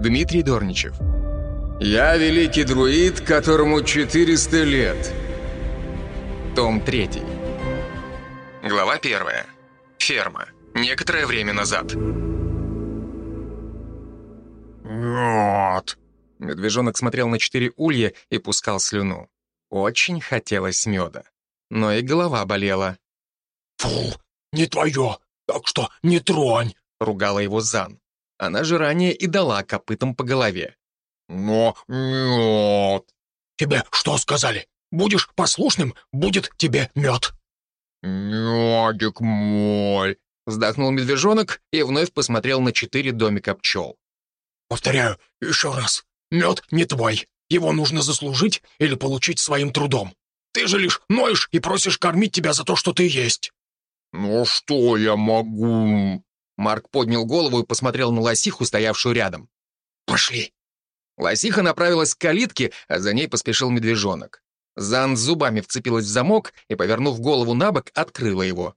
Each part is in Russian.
Дмитрий Дорничев. Я великий друид, которому 400 лет. Том 3. Глава 1. Ферма. Некоторое время назад. «Нет!» Медвежонок смотрел на четыре улья и пускал слюну. Очень хотелось меда. Но и голова болела. «Фу, не твое, так что не тронь!» — ругала его Зан. Она же ранее и дала копытом по голове. «Но нет!» «Тебе что сказали? Будешь послушным, будет тебе мед!» «Медик мой!» — вздохнул медвежонок и вновь посмотрел на четыре домика пчел. «Повторяю еще раз, мед не твой. Его нужно заслужить или получить своим трудом. Ты же лишь ноешь и просишь кормить тебя за то, что ты есть». «Ну что я могу?» Марк поднял голову и посмотрел на лосиху, стоявшую рядом. «Пошли!» Лосиха направилась к калитке, а за ней поспешил медвежонок. Зан зубами вцепилась в замок и, повернув голову на бок, открыла его.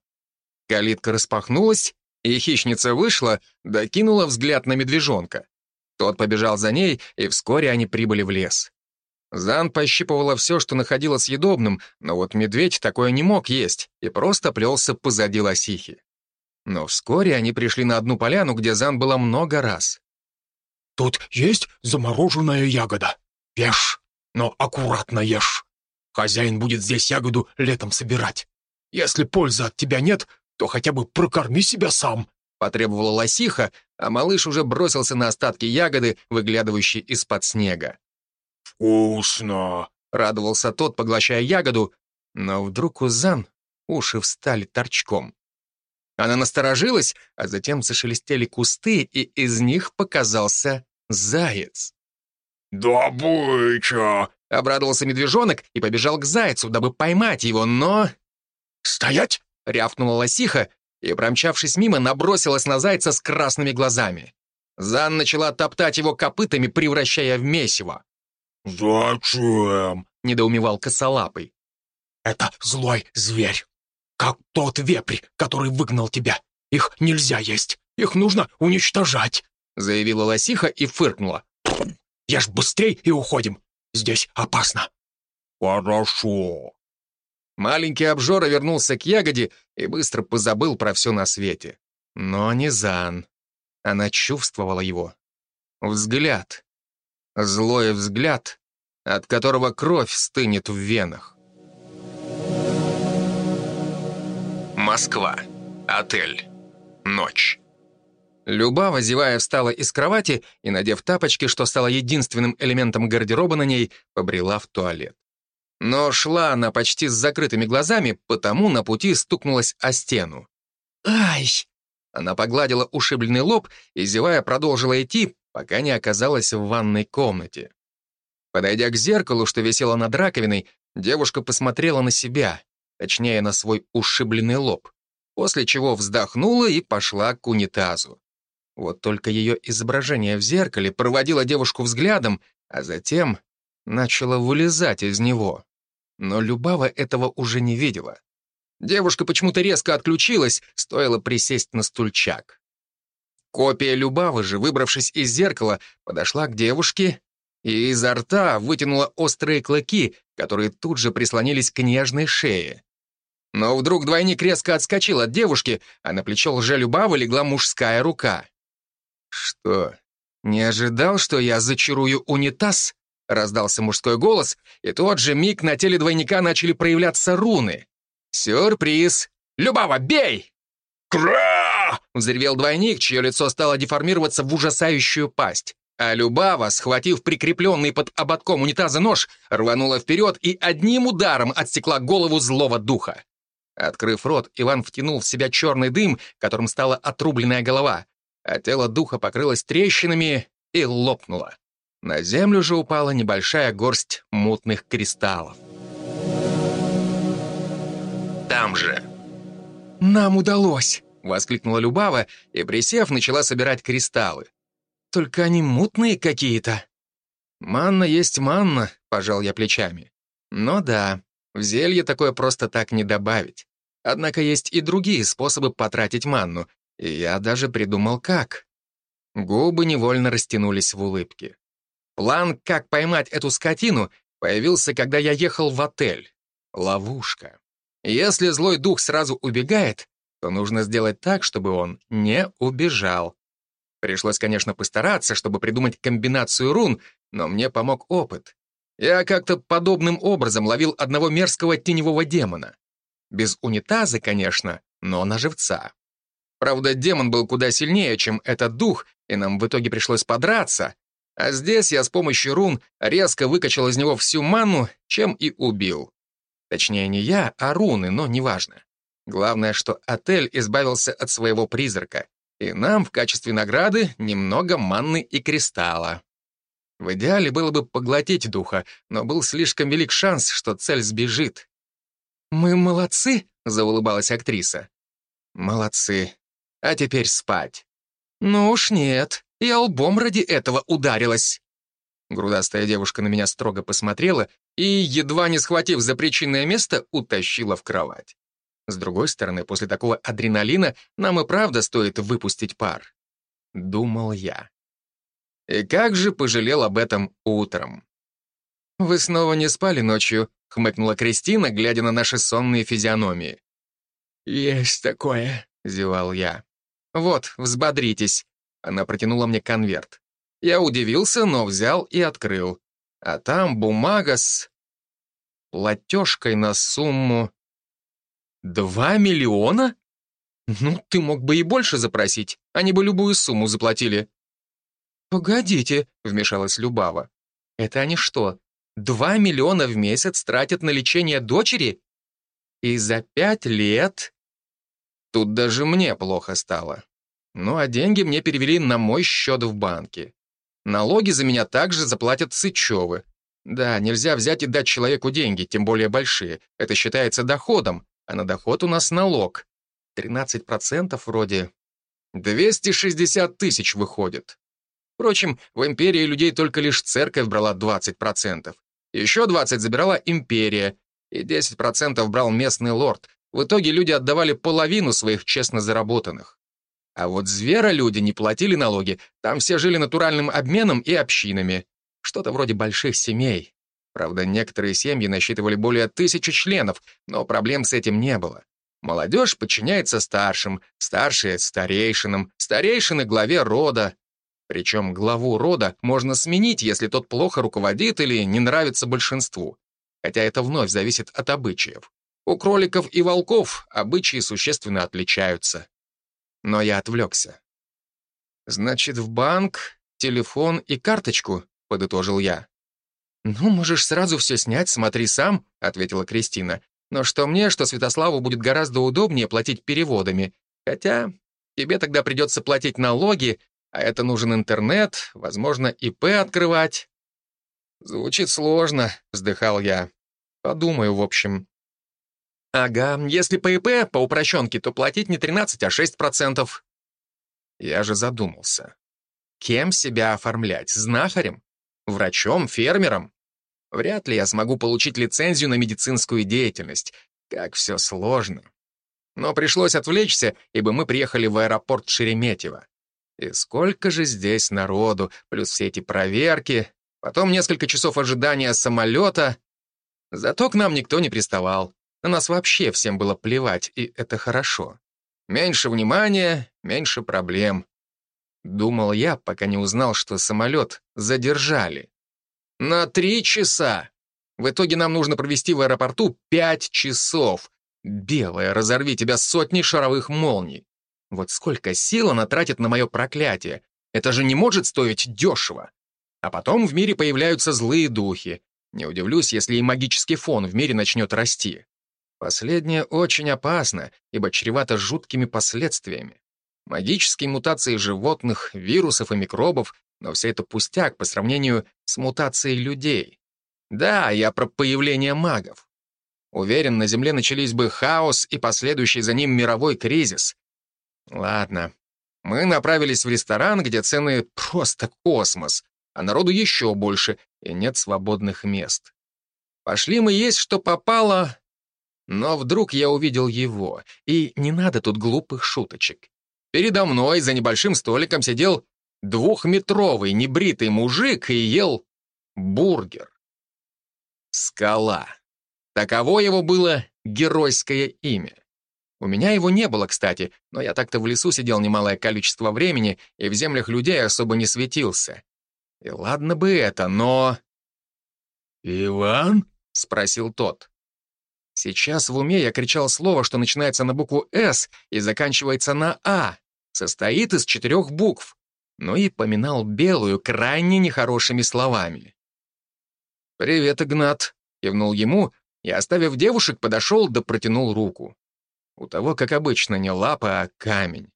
Калитка распахнулась, и хищница вышла, докинула взгляд на медвежонка. Тот побежал за ней, и вскоре они прибыли в лес. Зан пощипывала все, что находила съедобным, но вот медведь такое не мог есть и просто плелся позади лосихи. Но вскоре они пришли на одну поляну, где Зан была много раз. «Тут есть замороженная ягода. Ешь, но аккуратно ешь. Хозяин будет здесь ягоду летом собирать. Если пользы от тебя нет, то хотя бы прокорми себя сам», — потребовала лосиха, а малыш уже бросился на остатки ягоды, выглядывающей из-под снега. «Вкусно!» — радовался тот, поглощая ягоду, но вдруг у Зан уши встали торчком. Она насторожилась, а затем зашелестели кусты, и из них показался заяц. «Добыча!» — обрадовался медвежонок и побежал к зайцу, дабы поймать его, но... «Стоять!» — рявкнула лосиха и, промчавшись мимо, набросилась на зайца с красными глазами. Зан начала топтать его копытами, превращая в месиво. «Зачем?» — недоумевал косолапый. «Это злой зверь как тот вепрь, который выгнал тебя. Их нельзя есть, их нужно уничтожать», — заявила лосиха и фыркнула. «Ешь быстрей и уходим. Здесь опасно». «Хорошо». Маленький обжора вернулся к ягоде и быстро позабыл про все на свете. Но не Зан. Она чувствовала его. Взгляд. Злой взгляд, от которого кровь стынет в венах. Москва. Отель. Ночь. Любава, зевая, встала из кровати и, надев тапочки, что стало единственным элементом гардероба на ней, побрела в туалет. Но шла она почти с закрытыми глазами, потому на пути стукнулась о стену. «Ай!» Она погладила ушибленный лоб и, зевая, продолжила идти, пока не оказалась в ванной комнате. Подойдя к зеркалу, что висело над раковиной, девушка посмотрела на себя точнее на свой ушибленный лоб, после чего вздохнула и пошла к унитазу. Вот только ее изображение в зеркале проводило девушку взглядом, а затем начало вылезать из него. Но Любава этого уже не видела. Девушка почему-то резко отключилась, стоило присесть на стульчак. Копия Любавы же, выбравшись из зеркала, подошла к девушке и изо рта вытянула острые клыки, которые тут же прислонились к нежной шее. Но вдруг двойник резко отскочил от девушки, а на плечо лжелюбава легла мужская рука. «Что, не ожидал, что я зачарую унитаз?» Раздался мужской голос, и тот же миг на теле двойника начали проявляться руны. «Сюрприз! Любава, бей!» «Кра!» — взревел двойник, чье лицо стало деформироваться в ужасающую пасть. А Любава, схватив прикрепленный под ободком унитаза нож, рванула вперед и одним ударом отстекла голову злого духа. Открыв рот, Иван втянул в себя черный дым, которым стала отрубленная голова, а тело духа покрылось трещинами и лопнуло. На землю же упала небольшая горсть мутных кристаллов. Там же. «Нам удалось!» — воскликнула Любава и, присев, начала собирать кристаллы. «Только они мутные какие-то». «Манна есть манна», — пожал я плечами. «Но да, в зелье такое просто так не добавить. Однако есть и другие способы потратить манну, и я даже придумал как. Губы невольно растянулись в улыбке. План, как поймать эту скотину, появился, когда я ехал в отель. Ловушка. Если злой дух сразу убегает, то нужно сделать так, чтобы он не убежал. Пришлось, конечно, постараться, чтобы придумать комбинацию рун, но мне помог опыт. Я как-то подобным образом ловил одного мерзкого теневого демона. Без унитаза, конечно, но на живца. Правда, демон был куда сильнее, чем этот дух, и нам в итоге пришлось подраться. А здесь я с помощью рун резко выкачал из него всю ману, чем и убил. Точнее, не я, а руны, но неважно. Главное, что отель избавился от своего призрака, и нам в качестве награды немного манны и кристалла. В идеале было бы поглотить духа, но был слишком велик шанс, что цель сбежит. «Мы молодцы», — заулыбалась актриса. «Молодцы. А теперь спать». «Ну уж нет, я лбом ради этого ударилась». Грудастая девушка на меня строго посмотрела и, едва не схватив за причинное место, утащила в кровать. С другой стороны, после такого адреналина нам и правда стоит выпустить пар. Думал я. И как же пожалел об этом утром. «Вы снова не спали ночью?» — хмыкнула Кристина, глядя на наши сонные физиономии. «Есть такое», — зевал я. «Вот, взбодритесь». Она протянула мне конверт. Я удивился, но взял и открыл. А там бумага с... платежкой на сумму... Два миллиона? Ну, ты мог бы и больше запросить, они бы любую сумму заплатили. Погодите, вмешалась Любава. Это они что, два миллиона в месяц тратят на лечение дочери? И за пять лет... Тут даже мне плохо стало. Ну, а деньги мне перевели на мой счет в банке. Налоги за меня также заплатят Сычевы. Да, нельзя взять и дать человеку деньги, тем более большие. Это считается доходом, а на доход у нас налог. 13% вроде. 260 тысяч выходит. Впрочем, в империи людей только лишь церковь брала 20%. Еще 20% забирала империя, и 10% брал местный лорд. В итоге люди отдавали половину своих честно заработанных. А вот зверолюди не платили налоги, там все жили натуральным обменом и общинами. Что-то вроде больших семей. Правда, некоторые семьи насчитывали более тысячи членов, но проблем с этим не было. Молодежь подчиняется старшим, старшие — старейшинам, старейшины — главе рода. Причем главу рода можно сменить, если тот плохо руководит или не нравится большинству. Хотя это вновь зависит от обычаев. У кроликов и волков обычаи существенно отличаются. Но я отвлекся. «Значит, в банк, телефон и карточку», — подытожил я. «Ну, можешь сразу все снять, смотри сам», — ответила Кристина. «Но что мне, что Святославу будет гораздо удобнее платить переводами. Хотя тебе тогда придется платить налоги, а это нужен интернет, возможно, ИП открывать». «Звучит сложно», — вздыхал я. «Подумаю, в общем». «Ага, если по ИП, по упрощенке, то платить не 13, а 6%. Я же задумался. Кем себя оформлять? Знахарем? Врачом? Фермером? Вряд ли я смогу получить лицензию на медицинскую деятельность. Как все сложно. Но пришлось отвлечься, ибо мы приехали в аэропорт Шереметьево. И сколько же здесь народу, плюс все эти проверки, потом несколько часов ожидания самолета. Зато к нам никто не приставал. На нас вообще всем было плевать, и это хорошо. Меньше внимания, меньше проблем. Думал я, пока не узнал, что самолет задержали. На три часа. В итоге нам нужно провести в аэропорту пять часов. Белая, разорви тебя сотни шаровых молний. Вот сколько сил она тратит на мое проклятие. Это же не может стоить дешево. А потом в мире появляются злые духи. Не удивлюсь, если и магический фон в мире начнет расти. Последнее очень опасно, ибо чревато жуткими последствиями. Магические мутации животных, вирусов и микробов, но все это пустяк по сравнению с мутацией людей. Да, я про появление магов. Уверен, на Земле начались бы хаос и последующий за ним мировой кризис. Ладно. Мы направились в ресторан, где цены просто космос, а народу еще больше, и нет свободных мест. Пошли мы есть, что попало, но вдруг я увидел его, и не надо тут глупых шуточек. Передо мной за небольшим столиком сидел двухметровый небритый мужик и ел бургер. Скала. Таково его было геройское имя. У меня его не было, кстати, но я так-то в лесу сидел немалое количество времени и в землях людей особо не светился. И ладно бы это, но... «Иван?» — спросил тот. Сейчас в уме я кричал слово, что начинается на букву «С» и заканчивается на «А», состоит из четырех букв, но и поминал белую крайне нехорошими словами. «Привет, Игнат», — кивнул ему, и, оставив девушек, подошел да протянул руку. У того, как обычно, не лапа, а камень.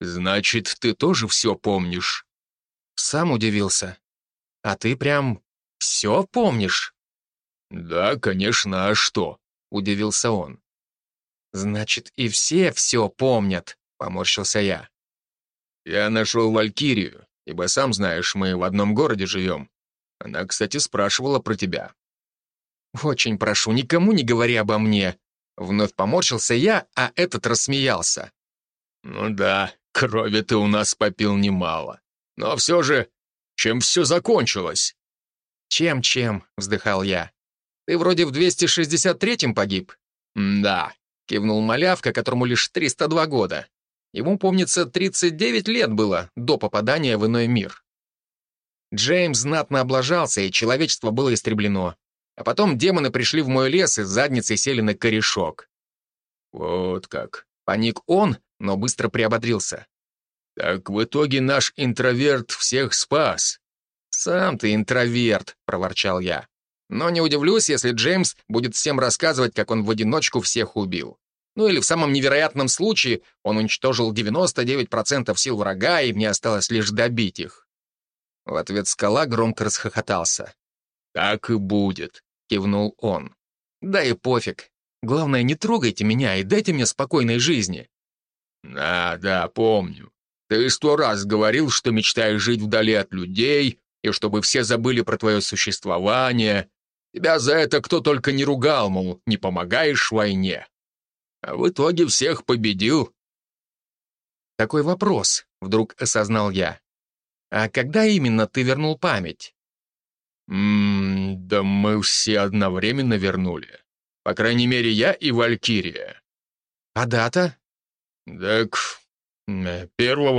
«Значит, ты тоже все помнишь?» Сам удивился. «А ты прям все помнишь?» «Да, конечно, а что?» — удивился он. «Значит, и все все помнят», — поморщился я. «Я нашел Валькирию, ибо, сам знаешь, мы в одном городе живем. Она, кстати, спрашивала про тебя». «Очень прошу, никому не говори обо мне», Вновь поморщился я, а этот рассмеялся. «Ну да, крови ты у нас попил немало. Но все же, чем все закончилось?» «Чем-чем?» — вздыхал я. «Ты вроде в 263-м погиб?» «Да», — кивнул малявка, которому лишь 302 года. Ему, помнится, 39 лет было до попадания в иной мир. Джеймс знатно облажался, и человечество было истреблено. А потом демоны пришли в мой лес и задницей сели на корешок. Вот как. Паник он, но быстро приободрился. Так в итоге наш интроверт всех спас. Сам ты интроверт, проворчал я. Но не удивлюсь, если Джеймс будет всем рассказывать, как он в одиночку всех убил. Ну или в самом невероятном случае он уничтожил 99% сил врага, и мне осталось лишь добить их. В ответ скала громко расхохотался. «Так и будет кивнул он. Да и пофиг. Главное, не трогайте меня и дайте мне спокойной жизни. Да, да, помню. Ты сто раз говорил, что мечтаешь жить вдали от людей, и чтобы все забыли про твое существование. Тебя за это кто только не ругал, мол, не помогаешь в войне. А в итоге всех победил. Такой вопрос, вдруг осознал я. А когда именно ты вернул память? Ммм, да мы все одновременно вернули. По крайней мере, я и Валькирия. А дата? Так, 1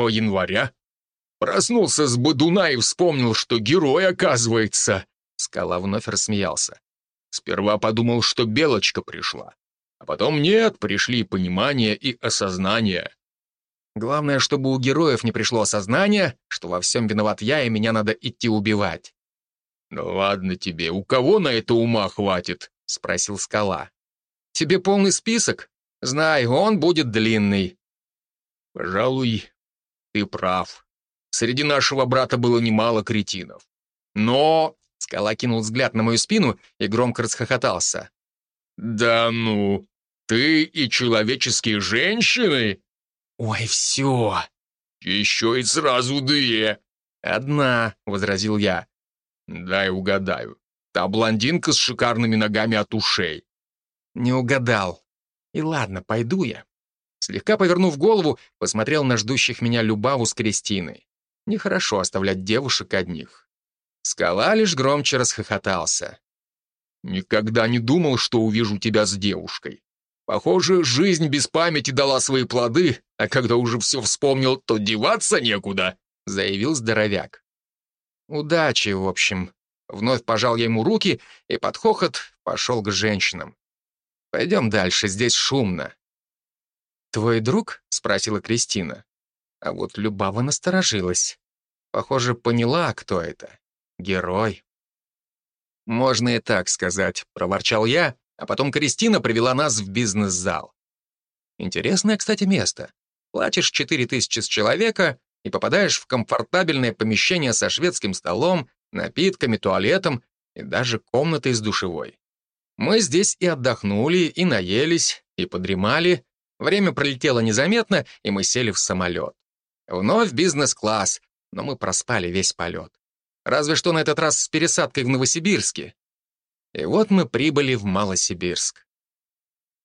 января. Проснулся с бодуна и вспомнил, что герой, оказывается. Скала вновь рассмеялся. Сперва подумал, что Белочка пришла. А потом нет, пришли понимание и осознание. Главное, чтобы у героев не пришло осознание, что во всем виноват я, и меня надо идти убивать. «Да ладно тебе, у кого на это ума хватит?» — спросил скала. «Тебе полный список? Знай, он будет длинный». «Пожалуй, ты прав. Среди нашего брата было немало кретинов. Но...» — скала кинул взгляд на мою спину и громко расхохотался. «Да ну, ты и человеческие женщины?» «Ой, все!» «Еще и сразу две!» «Одна», — возразил я. «Дай угадаю. Та блондинка с шикарными ногами от ушей». «Не угадал. И ладно, пойду я». Слегка повернув голову, посмотрел на ждущих меня Любаву с Кристиной. Нехорошо оставлять девушек одних. Скала лишь громче расхохотался. «Никогда не думал, что увижу тебя с девушкой. Похоже, жизнь без памяти дала свои плоды, а когда уже все вспомнил, то деваться некуда», — заявил здоровяк. Удачи, в общем. Вновь пожал я ему руки и под хохот пошел к женщинам. Пойдем дальше, здесь шумно. «Твой друг?» — спросила Кристина. А вот Любава насторожилась. Похоже, поняла, кто это. Герой. «Можно и так сказать», — проворчал я, а потом Кристина привела нас в бизнес-зал. Интересное, кстати, место. Платишь 4000 с человека, и попадаешь в комфортабельное помещение со шведским столом, напитками, туалетом и даже комнатой с душевой. Мы здесь и отдохнули, и наелись, и подремали. Время пролетело незаметно, и мы сели в самолет. Вновь бизнес-класс, но мы проспали весь полет. Разве что на этот раз с пересадкой в Новосибирске. И вот мы прибыли в Малосибирск.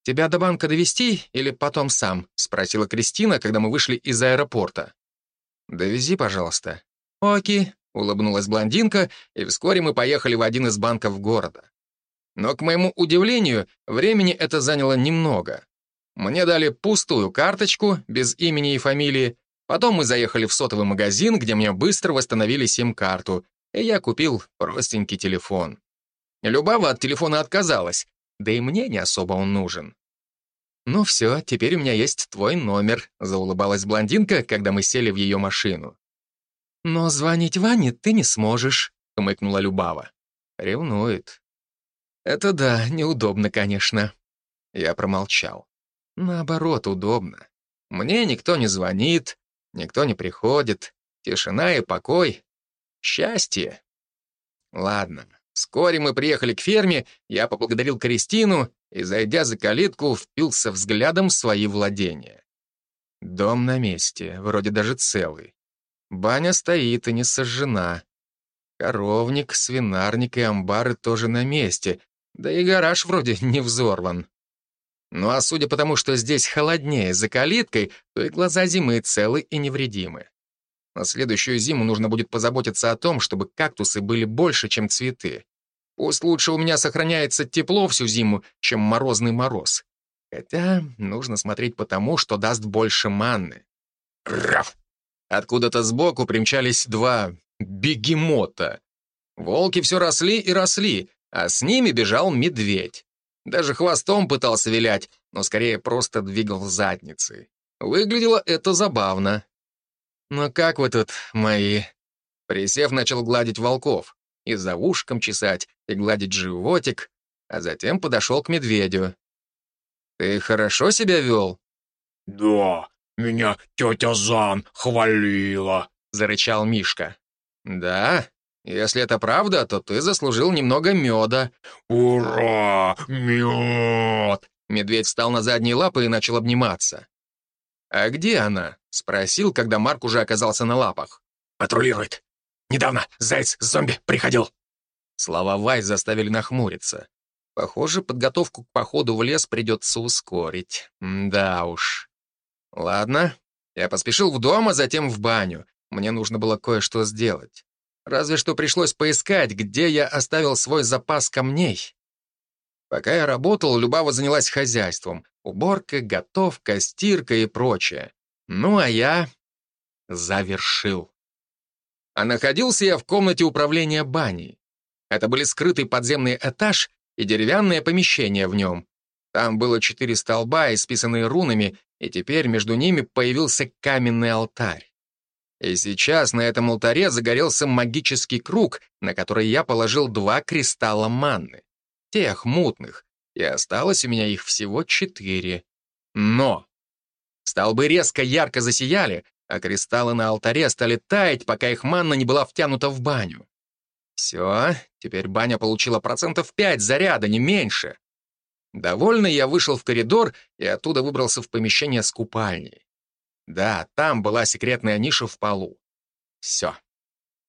«Тебя до банка довести или потом сам?» — спросила Кристина, когда мы вышли из аэропорта. Довези, пожалуйста. Окей, улыбнулась блондинка, и вскоре мы поехали в один из банков города. Но, к моему удивлению, времени это заняло немного. Мне дали пустую карточку, без имени и фамилии, потом мы заехали в сотовый магазин, где мне быстро восстановили сим-карту, и я купил простенький телефон. Любава от телефона отказалась, да и мне не особо он нужен. «Ну все, теперь у меня есть твой номер», — заулыбалась блондинка, когда мы сели в ее машину. «Но звонить Ване ты не сможешь», — хмыкнула Любава. «Ревнует». «Это да, неудобно, конечно». Я промолчал. «Наоборот, удобно. Мне никто не звонит, никто не приходит. Тишина и покой. Счастье». Ладно, вскоре мы приехали к ферме, я поблагодарил Кристину и, зайдя за калитку, впился взглядом в свои владения. Дом на месте, вроде даже целый. Баня стоит и не сожжена. Коровник, свинарник и амбары тоже на месте, да и гараж вроде не взорван. Ну а судя по тому, что здесь холоднее за калиткой, то и глаза зимы целы и невредимы. На следующую зиму нужно будет позаботиться о том, чтобы кактусы были больше, чем цветы. Пусть лучше у меня сохраняется тепло всю зиму, чем морозный мороз. Хотя нужно смотреть по тому, что даст больше манны. Раф! Откуда-то сбоку примчались два бегемота. Волки все росли и росли, а с ними бежал медведь. Даже хвостом пытался вилять, но скорее просто двигал задницей. Выглядело это забавно. «Ну как вы тут, мои?» Присев, начал гладить волков, и за ушком чесать, и гладить животик, а затем подошел к медведю. «Ты хорошо себя вел?» «Да, меня тетя Зан хвалила», — зарычал Мишка. «Да? Если это правда, то ты заслужил немного меда». «Ура! Мед!» Медведь встал на задние лапы и начал обниматься. «А где она?» — спросил, когда Марк уже оказался на лапах. «Патрулирует. Недавно заяц-зомби приходил». Слова Вай заставили нахмуриться. Похоже, подготовку к походу в лес придется ускорить. Да уж. Ладно, я поспешил в дом, а затем в баню. Мне нужно было кое-что сделать. Разве что пришлось поискать, где я оставил свой запас камней. Пока я работал, Любава занялась хозяйством. Уборка, готовка, стирка и прочее. Ну, а я завершил. А находился я в комнате управления баней. Это были скрытый подземный этаж и деревянное помещение в нем. Там было четыре столба, исписанные рунами, и теперь между ними появился каменный алтарь. И сейчас на этом алтаре загорелся магический круг, на который я положил два кристалла манны. Тех мутных, и осталось у меня их всего четыре. Но столбы резко ярко засияли, а кристаллы на алтаре стали таять, пока их манна не была втянута в баню. Все, теперь баня получила процентов 5 заряда, не меньше. Довольный я вышел в коридор и оттуда выбрался в помещение с купальней. Да, там была секретная ниша в полу. Все.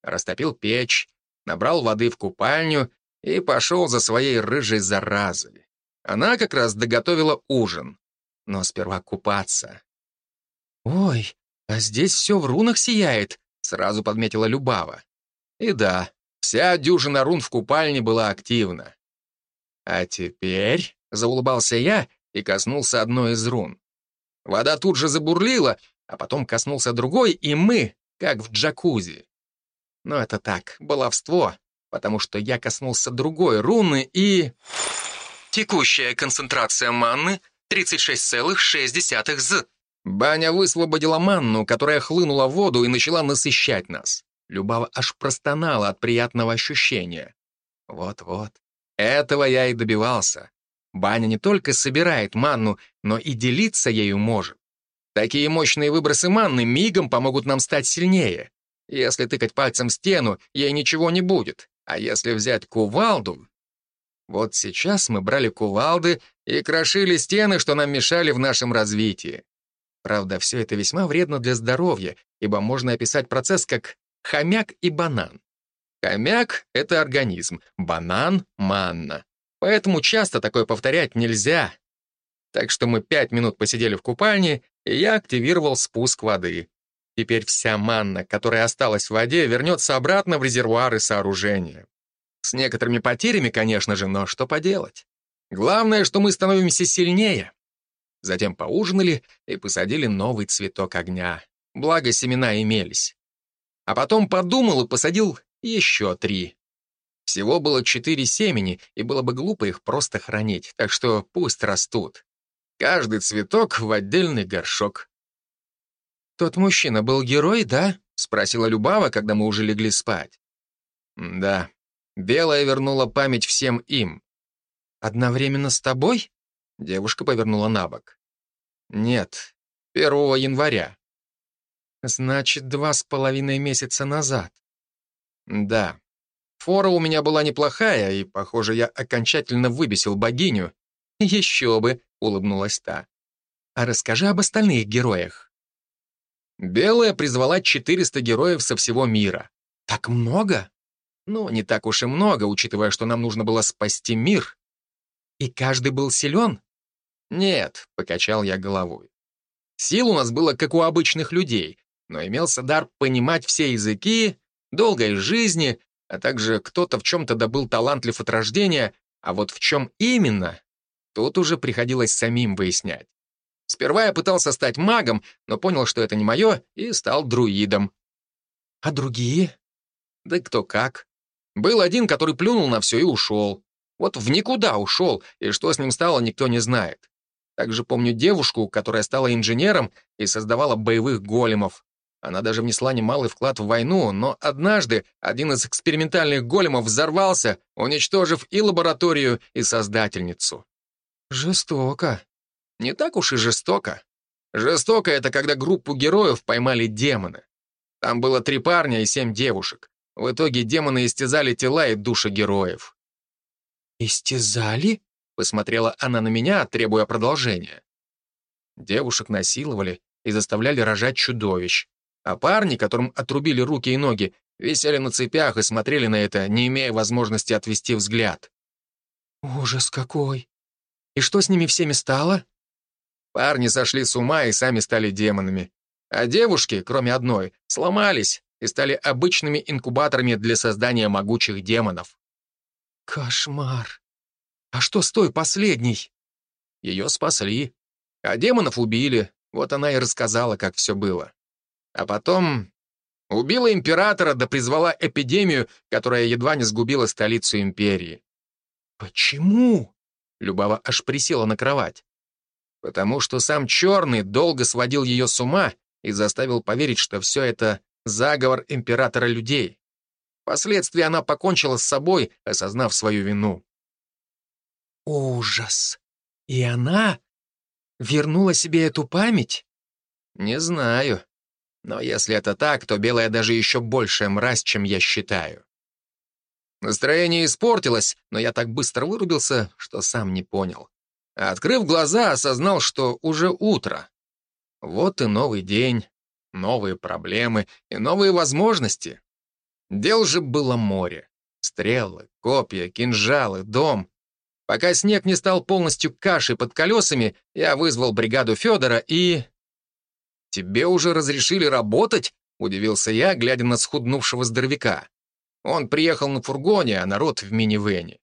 Растопил печь, набрал воды в купальню и пошел за своей рыжей заразой. Она как раз доготовила ужин. Но сперва купаться. «Ой, а здесь все в рунах сияет», — сразу подметила Любава. И да, Вся дюжина рун в купальне была активна. А теперь, — заулыбался я и коснулся одной из рун. Вода тут же забурлила, а потом коснулся другой, и мы, как в джакузи. Но это так, баловство, потому что я коснулся другой руны и... Текущая концентрация манны 36,6 з. Баня высвободила манну, которая хлынула в воду и начала насыщать нас. Любава аж простонала от приятного ощущения. Вот-вот, этого я и добивался. Баня не только собирает манну, но и делиться ею может. Такие мощные выбросы манны мигом помогут нам стать сильнее. Если тыкать пальцем в стену, ей ничего не будет. А если взять кувалду... Вот сейчас мы брали кувалды и крошили стены, что нам мешали в нашем развитии. Правда, все это весьма вредно для здоровья, ибо можно описать процесс как хомяк и банан. Хомяк — это организм, банан — манна. Поэтому часто такое повторять нельзя. Так что мы пять минут посидели в купальне, и я активировал спуск воды. Теперь вся манна, которая осталась в воде, вернется обратно в резервуары сооружения. С некоторыми потерями, конечно же, но что поделать. Главное, что мы становимся сильнее. Затем поужинали и посадили новый цветок огня. Благо, семена имелись. А потом подумал и посадил еще три. Всего было четыре семени, и было бы глупо их просто хранить, так что пусть растут. Каждый цветок в отдельный горшок. «Тот мужчина был герой, да?» — спросила Любава, когда мы уже легли спать. «Да. Белая вернула память всем им». «Одновременно с тобой?» — девушка повернула на бок. «Нет, 1 января». «Значит, два с половиной месяца назад». «Да. Фора у меня была неплохая, и, похоже, я окончательно выбесил богиню. Еще бы, улыбнулась та. А расскажи об остальных героях. Белая призвала 400 героев со всего мира. Так много? Ну, не так уж и много, учитывая, что нам нужно было спасти мир. И каждый был силен? Нет, покачал я головой. Сил у нас было, как у обычных людей, но имелся дар понимать все языки, долгой жизни, а также кто-то в чем-то добыл талантлив от рождения, а вот в чем именно, тут уже приходилось самим выяснять. Сперва я пытался стать магом, но понял, что это не мое, и стал друидом. А другие? Да кто как. Был один, который плюнул на все и ушел. Вот в никуда ушел, и что с ним стало, никто не знает. Также помню девушку, которая стала инженером и создавала боевых големов. Она даже внесла немалый вклад в войну, но однажды один из экспериментальных големов взорвался, уничтожив и лабораторию, и создательницу. Жестоко. Не так уж и жестоко. Жестоко — это когда группу героев поймали демоны. Там было три парня и семь девушек. В итоге демоны истязали тела и души героев. «Истязали?» — посмотрела она на меня, требуя продолжения. Девушек насиловали и заставляли рожать чудовищ. А парни, которым отрубили руки и ноги, висели на цепях и смотрели на это, не имея возможности отвести взгляд. «Ужас какой! И что с ними всеми стало?» Парни сошли с ума и сами стали демонами. А девушки, кроме одной, сломались и стали обычными инкубаторами для создания могучих демонов. «Кошмар! А что с той последней?» Ее спасли, а демонов убили, вот она и рассказала, как все было. А потом убила императора да призвала эпидемию, которая едва не сгубила столицу империи. «Почему?» — Любава аж присела на кровать. «Потому что сам Черный долго сводил ее с ума и заставил поверить, что все это заговор императора людей. Впоследствии она покончила с собой, осознав свою вину». «Ужас! И она вернула себе эту память?» «Не знаю. Но если это так, то белая даже еще большая мразь, чем я считаю. Настроение испортилось, но я так быстро вырубился, что сам не понял. открыв глаза, осознал, что уже утро. Вот и новый день, новые проблемы и новые возможности. Дел же было море. Стрелы, копья, кинжалы, дом. Пока снег не стал полностью кашей под колесами, я вызвал бригаду Федора и... «Тебе уже разрешили работать?» — удивился я, глядя на схуднувшего здоровяка. Он приехал на фургоне, а народ в минивэне.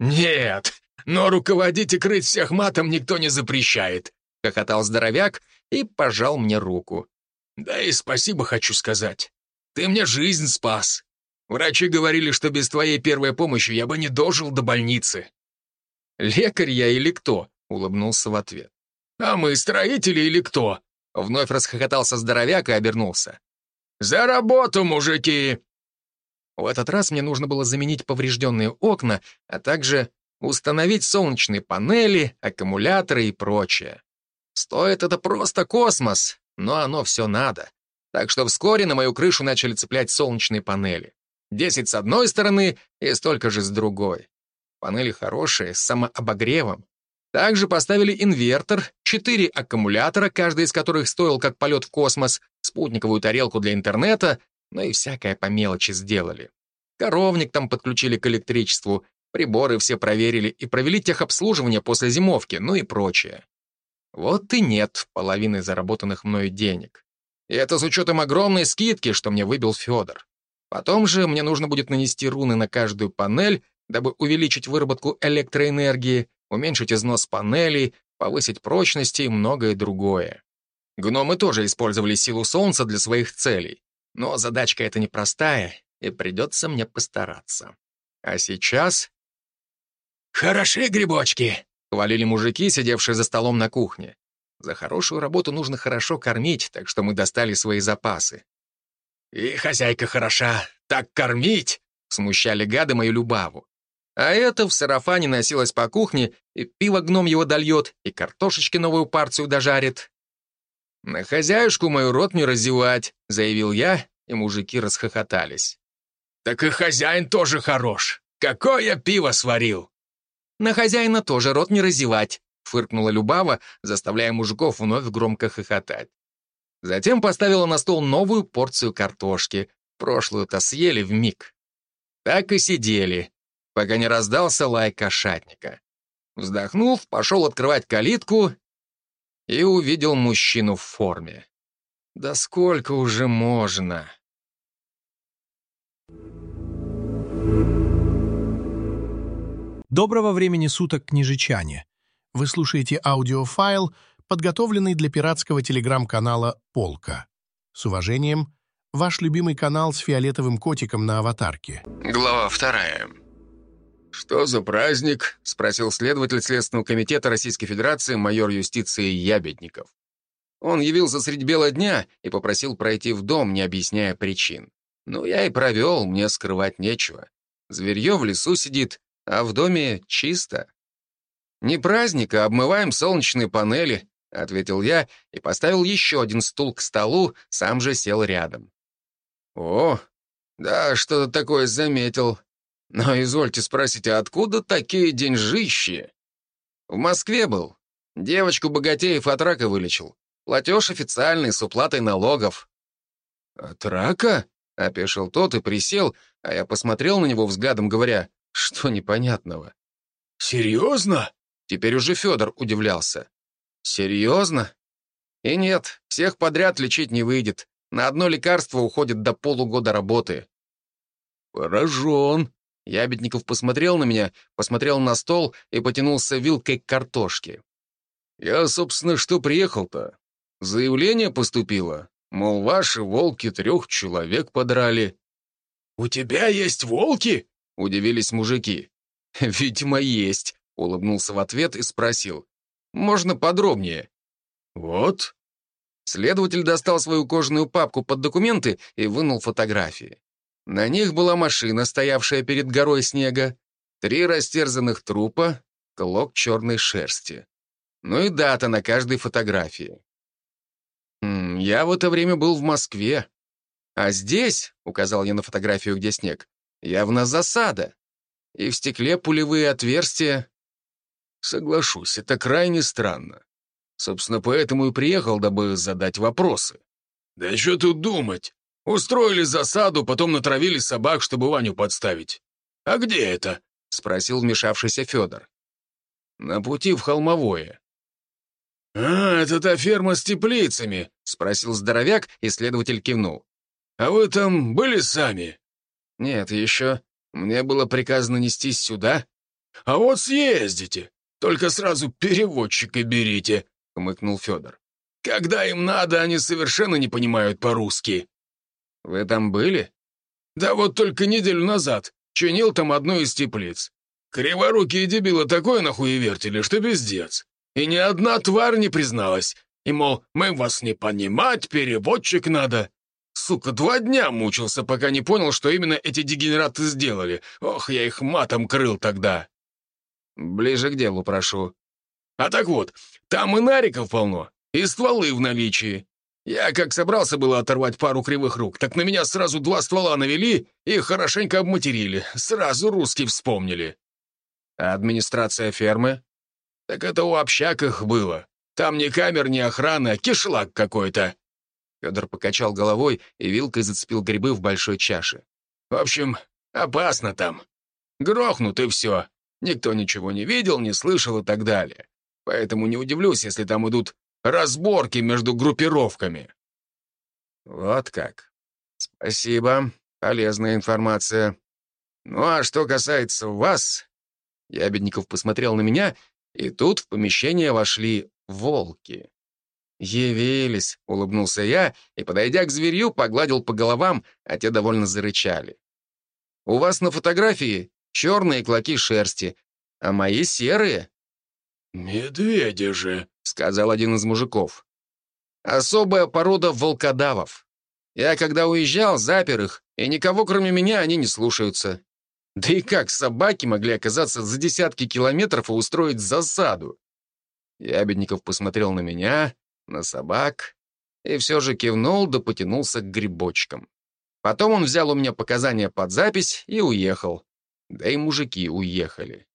«Нет, но руководить и крыть всех матом никто не запрещает», — хохотал здоровяк и пожал мне руку. «Да и спасибо хочу сказать. Ты мне жизнь спас. Врачи говорили, что без твоей первой помощи я бы не дожил до больницы». «Лекарь я или кто?» — улыбнулся в ответ. «А мы строители или кто?» Вновь расхохотался здоровяк и обернулся. «За работу, мужики!» В этот раз мне нужно было заменить поврежденные окна, а также установить солнечные панели, аккумуляторы и прочее. Стоит это просто космос, но оно все надо. Так что вскоре на мою крышу начали цеплять солнечные панели. Десять с одной стороны и столько же с другой. Панели хорошие, с самообогревом. Также поставили инвертор, четыре аккумулятора, каждый из которых стоил как полет в космос, спутниковую тарелку для интернета, но и всякое по мелочи сделали. Коровник там подключили к электричеству, приборы все проверили и провели техобслуживание после зимовки, ну и прочее. Вот и нет половины заработанных мною денег. И это с учетом огромной скидки, что мне выбил Федор. Потом же мне нужно будет нанести руны на каждую панель, дабы увеличить выработку электроэнергии, уменьшить износ панелей, повысить прочность и многое другое. Гномы тоже использовали силу солнца для своих целей. Но задачка эта непростая, и придется мне постараться. А сейчас... «Хороши грибочки!» — хвалили мужики, сидевшие за столом на кухне. За хорошую работу нужно хорошо кормить, так что мы достали свои запасы. «И хозяйка хороша, так кормить!» — смущали гады мою Любаву. А это в сарафане носилась по кухне, и пиво гном его дольет, и картошечки новую парцию дожарит. «На хозяюшку мою рот не разевать», — заявил я, и мужики расхохотались. «Так и хозяин тоже хорош. Какое пиво сварил!» «На хозяина тоже рот не разевать», — фыркнула Любава, заставляя мужиков вновь громко хохотать. Затем поставила на стол новую порцию картошки. Прошлую-то съели в миг. Так и сидели, пока не раздался лай кошатника. Вздохнув, пошел открывать калитку и увидел мужчину в форме. Да сколько уже можно? Доброго времени суток, княжичане! Вы слушаете аудиофайл, подготовленный для пиратского телеграм-канала «Полка». С уважением, ваш любимый канал с фиолетовым котиком на аватарке. Глава вторая. «Что за праздник?» — спросил следователь Следственного комитета Российской Федерации майор юстиции Ябедников. Он явился средь бела дня и попросил пройти в дом, не объясняя причин. Ну, я и провел, мне скрывать нечего. Зверье в лесу сидит, а в доме чисто. «Не праздник, а обмываем солнечные панели», — ответил я и поставил еще один стул к столу, сам же сел рядом. «О, да, что-то такое заметил. Но извольте спросить, а откуда такие деньжищи? В Москве был. Девочку богатеев от рака вылечил. Платеж официальный, с уплатой налогов. От рака? Опешил тот и присел, а я посмотрел на него взглядом, говоря, что непонятного. Серьезно? Теперь уже Федор удивлялся. Серьезно? И нет, всех подряд лечить не выйдет. На одно лекарство уходит до полугода работы. Поражен, Ябедников посмотрел на меня, посмотрел на стол и потянулся вилкой к картошке. «Я, собственно, что приехал-то? Заявление поступило, мол, ваши волки трех человек подрали». «У тебя есть волки?» — удивились мужики. «Видимо, есть», — улыбнулся в ответ и спросил. «Можно подробнее?» «Вот». Следователь достал свою кожаную папку под документы и вынул фотографии. На них была машина, стоявшая перед горой снега, три растерзанных трупа, клок черной шерсти. Ну и дата на каждой фотографии. Хм, я в это время был в Москве. А здесь, указал я на фотографию, где снег, явно засада. И в стекле пулевые отверстия. Соглашусь, это крайне странно. Собственно, поэтому и приехал, дабы задать вопросы. Да что тут думать? Устроили засаду, потом натравили собак, чтобы Ваню подставить. А где это?» — спросил вмешавшийся Федор. «На пути в Холмовое». «А, это та ферма с теплицами», — спросил здоровяк, и следователь кивнул. «А вы там были сами?» «Нет, еще. Мне было приказано нестись сюда». «А вот съездите. Только сразу переводчика берите», — хмыкнул Федор. «Когда им надо, они совершенно не понимают по-русски». «Вы там были?» «Да вот только неделю назад. Чинил там одну из теплиц. Криворукие дебилы такое нахуевертили, что пиздец. И ни одна тварь не призналась. И, мол, мы вас не понимать, переводчик надо. Сука, два дня мучился, пока не понял, что именно эти дегенераты сделали. Ох, я их матом крыл тогда. Ближе к делу прошу. А так вот, там и нариков полно, и стволы в наличии. Я как собрался было оторвать пару кривых рук, так на меня сразу два ствола навели и хорошенько обматерили. Сразу русские вспомнили. А администрация фермы? Так это у общак их было. Там ни камер, ни охраны, а кишлак какой-то. Федор покачал головой и вилкой зацепил грибы в большой чаше. В общем, опасно там. Грохнут и все. Никто ничего не видел, не слышал и так далее. Поэтому не удивлюсь, если там идут разборки между группировками. Вот как. Спасибо, полезная информация. Ну а что касается вас... Ябедников посмотрел на меня, и тут в помещение вошли волки. «Явились», — улыбнулся я, и, подойдя к зверью, погладил по головам, а те довольно зарычали. «У вас на фотографии черные клоки шерсти, а мои серые». «Медведи же», — сказал один из мужиков. «Особая порода волкодавов. Я, когда уезжал, запер их, и никого, кроме меня, они не слушаются. Да и как собаки могли оказаться за десятки километров и устроить засаду?» Ябедников посмотрел на меня, на собак и все же кивнул да потянулся к грибочкам. Потом он взял у меня показания под запись и уехал. Да и мужики уехали.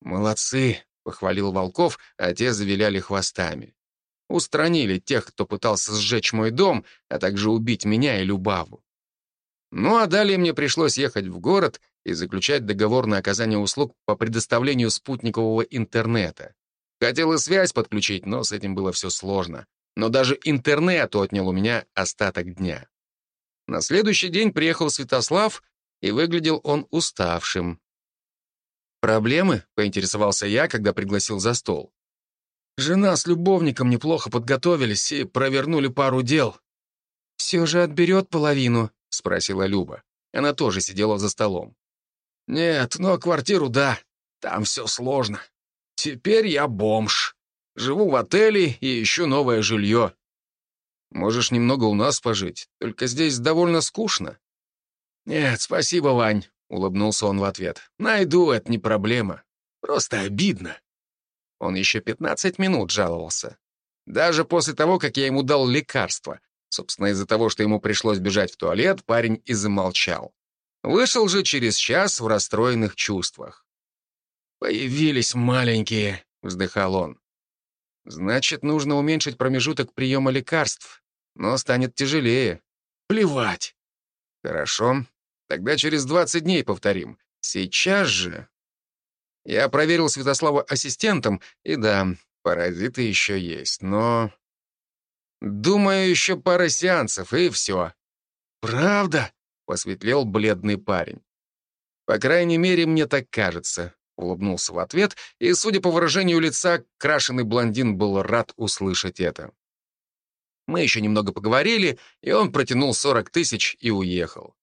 «Молодцы», — похвалил Волков, а те завиляли хвостами. Устранили тех, кто пытался сжечь мой дом, а также убить меня и Любаву. Ну а далее мне пришлось ехать в город и заключать договор на оказание услуг по предоставлению спутникового интернета. Хотел и связь подключить, но с этим было все сложно. Но даже интернет отнял у меня остаток дня. На следующий день приехал Святослав, и выглядел он уставшим. «Проблемы?» — поинтересовался я, когда пригласил за стол. Жена с любовником неплохо подготовились и провернули пару дел. «Все же отберет половину?» — спросила Люба. Она тоже сидела за столом. «Нет, но квартиру — да. Там все сложно. Теперь я бомж. Живу в отеле и ищу новое жилье. Можешь немного у нас пожить, только здесь довольно скучно. Нет, спасибо, Вань, улыбнулся он в ответ. Найду, это не проблема. Просто обидно. Он еще 15 минут жаловался. Даже после того, как я ему дал лекарство. Собственно, из-за того, что ему пришлось бежать в туалет, парень и замолчал. Вышел же через час в расстроенных чувствах. «Появились маленькие», — вздыхал он. «Значит, нужно уменьшить промежуток приема лекарств, но станет тяжелее. Плевать». «Хорошо, тогда через 20 дней повторим. Сейчас же...» Я проверил Святослава ассистентом, и да, паразиты еще есть, но... Думаю, еще пара сеансов, и все. «Правда?» — посветлел бледный парень. «По крайней мере, мне так кажется. Улыбнулся в ответ, и, судя по выражению лица, крашеный блондин был рад услышать это. Мы еще немного поговорили, и он протянул 40 тысяч и уехал.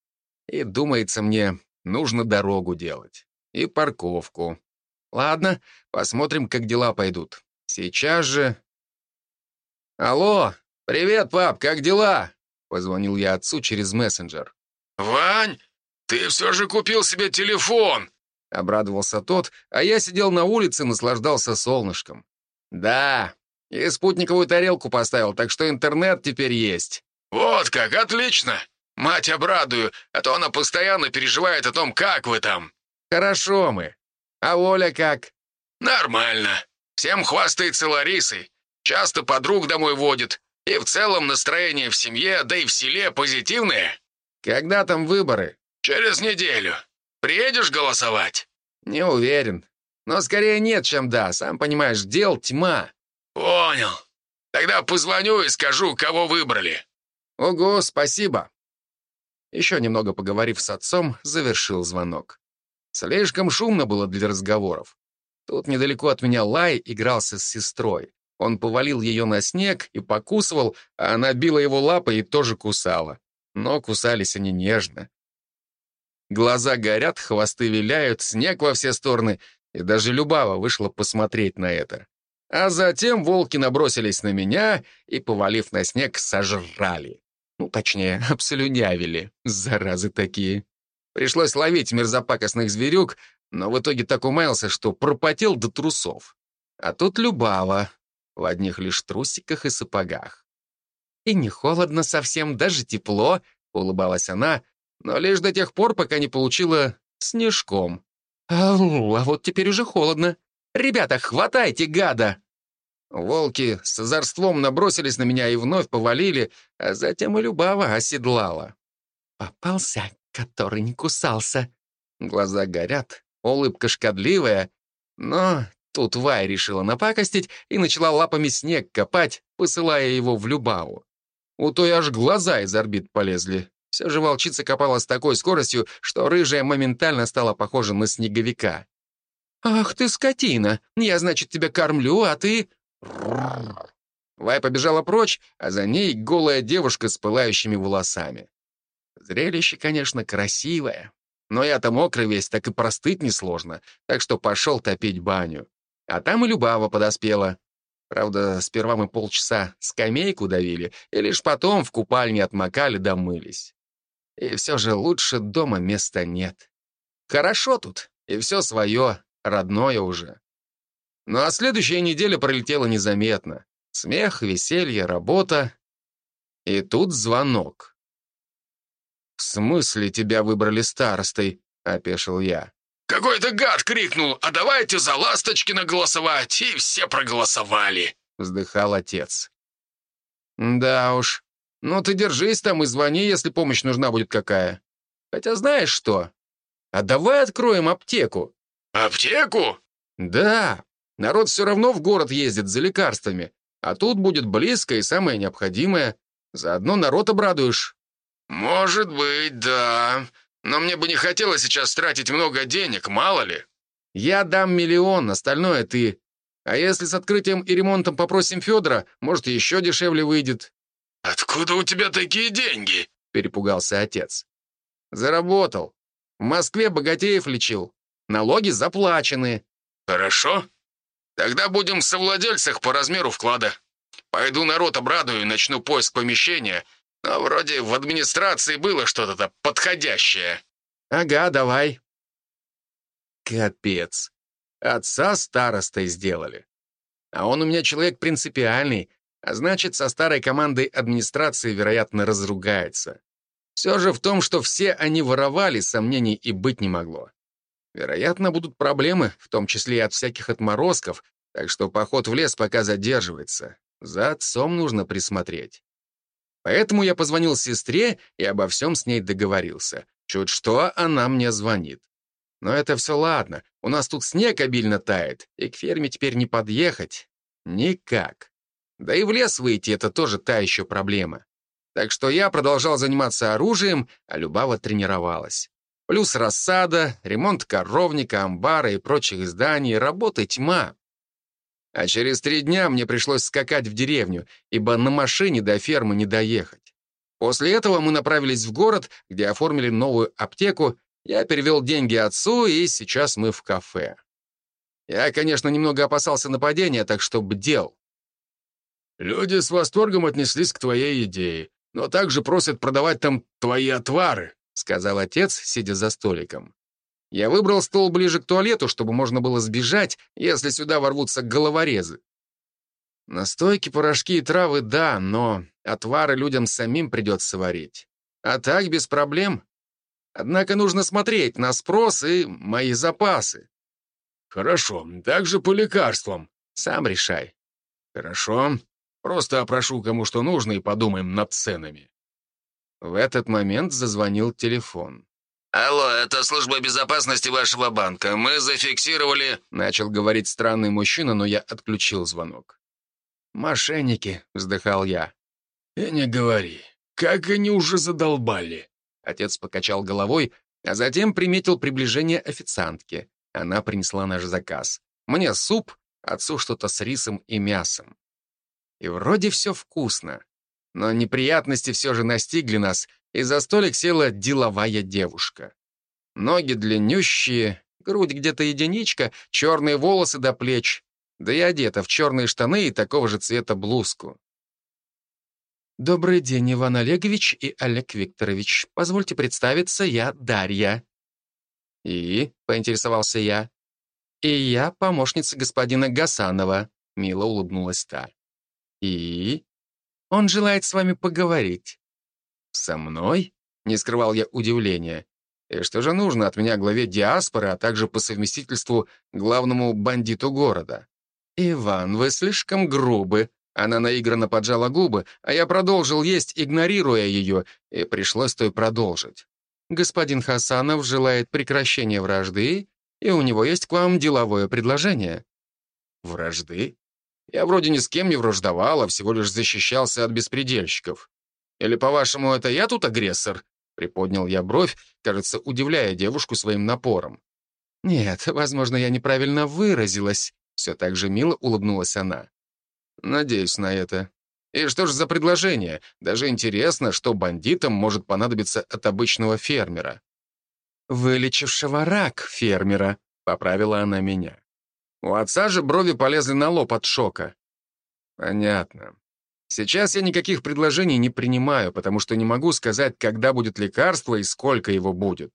И, думается мне, нужно дорогу делать. И парковку. Ладно, посмотрим, как дела пойдут. Сейчас же... «Алло! Привет, пап, как дела?» Позвонил я отцу через мессенджер. «Вань, ты все же купил себе телефон!» Обрадовался тот, а я сидел на улице наслаждался солнышком. Да, и спутниковую тарелку поставил, так что интернет теперь есть. Вот как, отлично. Мать обрадую, а то она постоянно переживает о том, как вы там. Хорошо мы. А Оля как? Нормально. Всем хвастается Ларисой. Часто подруг домой водит. И в целом настроение в семье, да и в селе позитивное. Когда там выборы? Через неделю. Приедешь голосовать?» «Не уверен. Но скорее нет, чем да. Сам понимаешь, дел тьма». «Понял. Тогда позвоню и скажу, кого выбрали». «Ого, спасибо». Еще немного поговорив с отцом, завершил звонок. Слишком шумно было для разговоров. Тут недалеко от меня Лай игрался с сестрой. Он повалил ее на снег и покусывал, а она била его лапой и тоже кусала. Но кусались они нежно. Глаза горят, хвосты виляют, снег во все стороны, и даже Любава вышла посмотреть на это. А затем волки набросились на меня и, повалив на снег, сожрали. Ну, точнее, обслюнявили, заразы такие. Пришлось ловить мерзопакостных зверюк, но в итоге так умаялся, что пропотел до трусов. А тут Любава, в одних лишь трусиках и сапогах. «И не холодно совсем, даже тепло», — улыбалась она, но лишь до тех пор, пока не получила снежком. «Ау, а вот теперь уже холодно. Ребята, хватайте гада!» Волки с озорством набросились на меня и вновь повалили, а затем и Любава оседлала. «Попался, который не кусался». Глаза горят, улыбка шкодливая, но тут Вай решила напакостить и начала лапами снег копать, посылая его в Любаву. У той аж глаза из орбит полезли. Все же волчица копала с такой скоростью, что рыжая моментально стала похожа на снеговика. «Ах ты, скотина! Я, значит, тебя кормлю, а ты...» Вай побежала прочь, а за ней голая девушка с пылающими волосами. Зрелище, конечно, красивое, но я-то мокрый весь, так и простыть несложно, так что пошел топить баню. А там и Любава подоспела. Правда, сперва мы полчаса скамейку давили, и лишь потом в купальне отмокали да мылись. И все же лучше дома места нет. Хорошо тут, и все свое, родное уже. Ну а следующая неделя пролетела незаметно. Смех, веселье, работа. И тут звонок. «В смысле тебя выбрали старостой?» — опешил я. «Какой-то гад крикнул, а давайте за Ласточкина голосовать, и все проголосовали», — вздыхал отец. «Да уж. Ну ты держись там и звони, если помощь нужна будет какая. Хотя знаешь что? А давай откроем аптеку». «Аптеку?» «Да. Народ все равно в город ездит за лекарствами. А тут будет близко и самое необходимое. Заодно народ обрадуешь». «Может быть, да. Но мне бы не хотелось сейчас тратить много денег, мало ли». «Я дам миллион, остальное ты. А если с открытием и ремонтом попросим Федора, может, еще дешевле выйдет». «Откуда у тебя такие деньги?» — перепугался отец. «Заработал. В Москве богатеев лечил. Налоги заплачены». «Хорошо. Тогда будем в совладельцах по размеру вклада. Пойду народ обрадую и начну поиск помещения. Но вроде в администрации было что-то подходящее. Ага, давай. Капец. Отца старостой сделали. А он у меня человек принципиальный, а значит, со старой командой администрации, вероятно, разругается. Все же в том, что все они воровали, сомнений и быть не могло. Вероятно, будут проблемы, в том числе и от всяких отморозков, так что поход в лес пока задерживается. За отцом нужно присмотреть. Поэтому я позвонил сестре и обо всем с ней договорился. Чуть что, она мне звонит. Но это все ладно. У нас тут снег обильно тает, и к ферме теперь не подъехать. Никак. Да и в лес выйти — это тоже та еще проблема. Так что я продолжал заниматься оружием, а Любава тренировалась. Плюс рассада, ремонт коровника, амбара и прочих зданий, работа тьма. А через три дня мне пришлось скакать в деревню, ибо на машине до фермы не доехать. После этого мы направились в город, где оформили новую аптеку, я перевел деньги отцу, и сейчас мы в кафе. Я, конечно, немного опасался нападения, так что бдел. «Люди с восторгом отнеслись к твоей идее, но также просят продавать там твои отвары», сказал отец, сидя за столиком. Я выбрал стол ближе к туалету, чтобы можно было сбежать, если сюда ворвутся головорезы. Настойки, порошки и травы — да, но отвары людям самим придется варить. А так, без проблем. Однако нужно смотреть на спрос и мои запасы. Хорошо, также по лекарствам. Сам решай. Хорошо. Просто опрошу, кому что нужно, и подумаем над ценами. В этот момент зазвонил телефон. «Алло, это служба безопасности вашего банка. Мы зафиксировали...» Начал говорить странный мужчина, но я отключил звонок. «Мошенники», — вздыхал я. «И не говори. Как они уже задолбали!» Отец покачал головой, а затем приметил приближение официантки. Она принесла наш заказ. Мне суп, отцу что-то с рисом и мясом. И вроде все вкусно. Но неприятности все же настигли нас, и за столик села деловая девушка. Ноги длиннющие, грудь где-то единичка, черные волосы до плеч, да и одета в черные штаны и такого же цвета блузку. «Добрый день, Иван Олегович и Олег Викторович. Позвольте представиться, я Дарья». «И?» — поинтересовался я. «И я помощница господина Гасанова», — мило улыбнулась та. «И?» Он желает с вами поговорить». «Со мной?» — не скрывал я удивления. «И что же нужно от меня главе диаспоры, а также по совместительству главному бандиту города?» «Иван, вы слишком грубы». Она наигранно поджала губы, а я продолжил есть, игнорируя ее, и пришлось той продолжить. «Господин Хасанов желает прекращения вражды, и у него есть к вам деловое предложение». «Вражды?» Я вроде ни с кем не враждовал, а всего лишь защищался от беспредельщиков. Или, по-вашему, это я тут агрессор?» Приподнял я бровь, кажется, удивляя девушку своим напором. «Нет, возможно, я неправильно выразилась», — все так же мило улыбнулась она. «Надеюсь на это. И что же за предложение? Даже интересно, что бандитам может понадобиться от обычного фермера». «Вылечившего рак фермера», — поправила она меня. У отца же брови полезли на лоб от шока. «Понятно. Сейчас я никаких предложений не принимаю, потому что не могу сказать, когда будет лекарство и сколько его будет.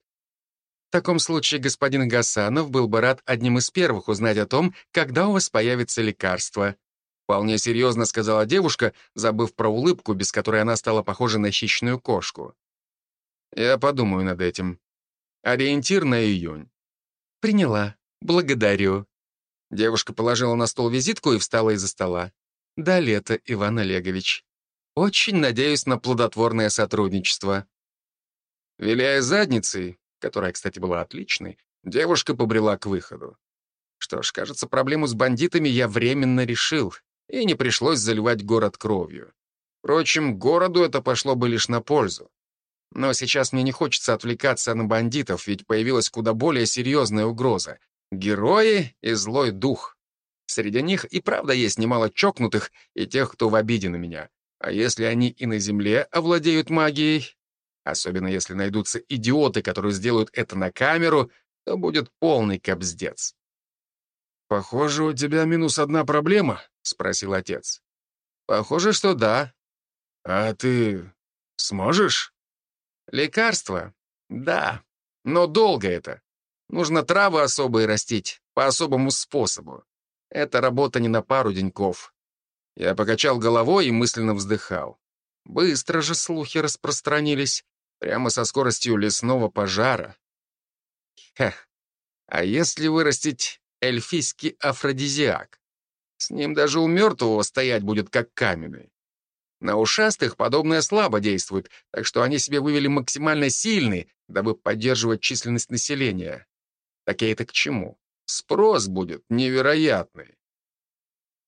В таком случае господин Гасанов был бы рад одним из первых узнать о том, когда у вас появится лекарство. Вполне серьезно сказала девушка, забыв про улыбку, без которой она стала похожа на хищную кошку. Я подумаю над этим. Ориентир на июнь. Приняла. Благодарю. Девушка положила на стол визитку и встала из-за стола. До лета, Иван Олегович. Очень надеюсь на плодотворное сотрудничество. Виляя задницей, которая, кстати, была отличной, девушка побрела к выходу. Что ж, кажется, проблему с бандитами я временно решил, и не пришлось заливать город кровью. Впрочем, городу это пошло бы лишь на пользу. Но сейчас мне не хочется отвлекаться на бандитов, ведь появилась куда более серьезная угроза — герои и злой дух. Среди них и правда есть немало чокнутых и тех, кто в обиде на меня. А если они и на Земле овладеют магией, особенно если найдутся идиоты, которые сделают это на камеру, то будет полный кобздец. «Похоже, у тебя минус одна проблема?» — спросил отец. «Похоже, что да». «А ты сможешь?» «Лекарство? Да. Но долго это. Нужно травы особые растить, по особому способу. Это работа не на пару деньков. Я покачал головой и мысленно вздыхал. Быстро же слухи распространились, прямо со скоростью лесного пожара. Хех, а если вырастить эльфийский афродизиак? С ним даже у мертвого стоять будет как каменный. На ушастых подобное слабо действует, так что они себе вывели максимально сильный, дабы поддерживать численность населения. Такие это к чему? Спрос будет невероятный.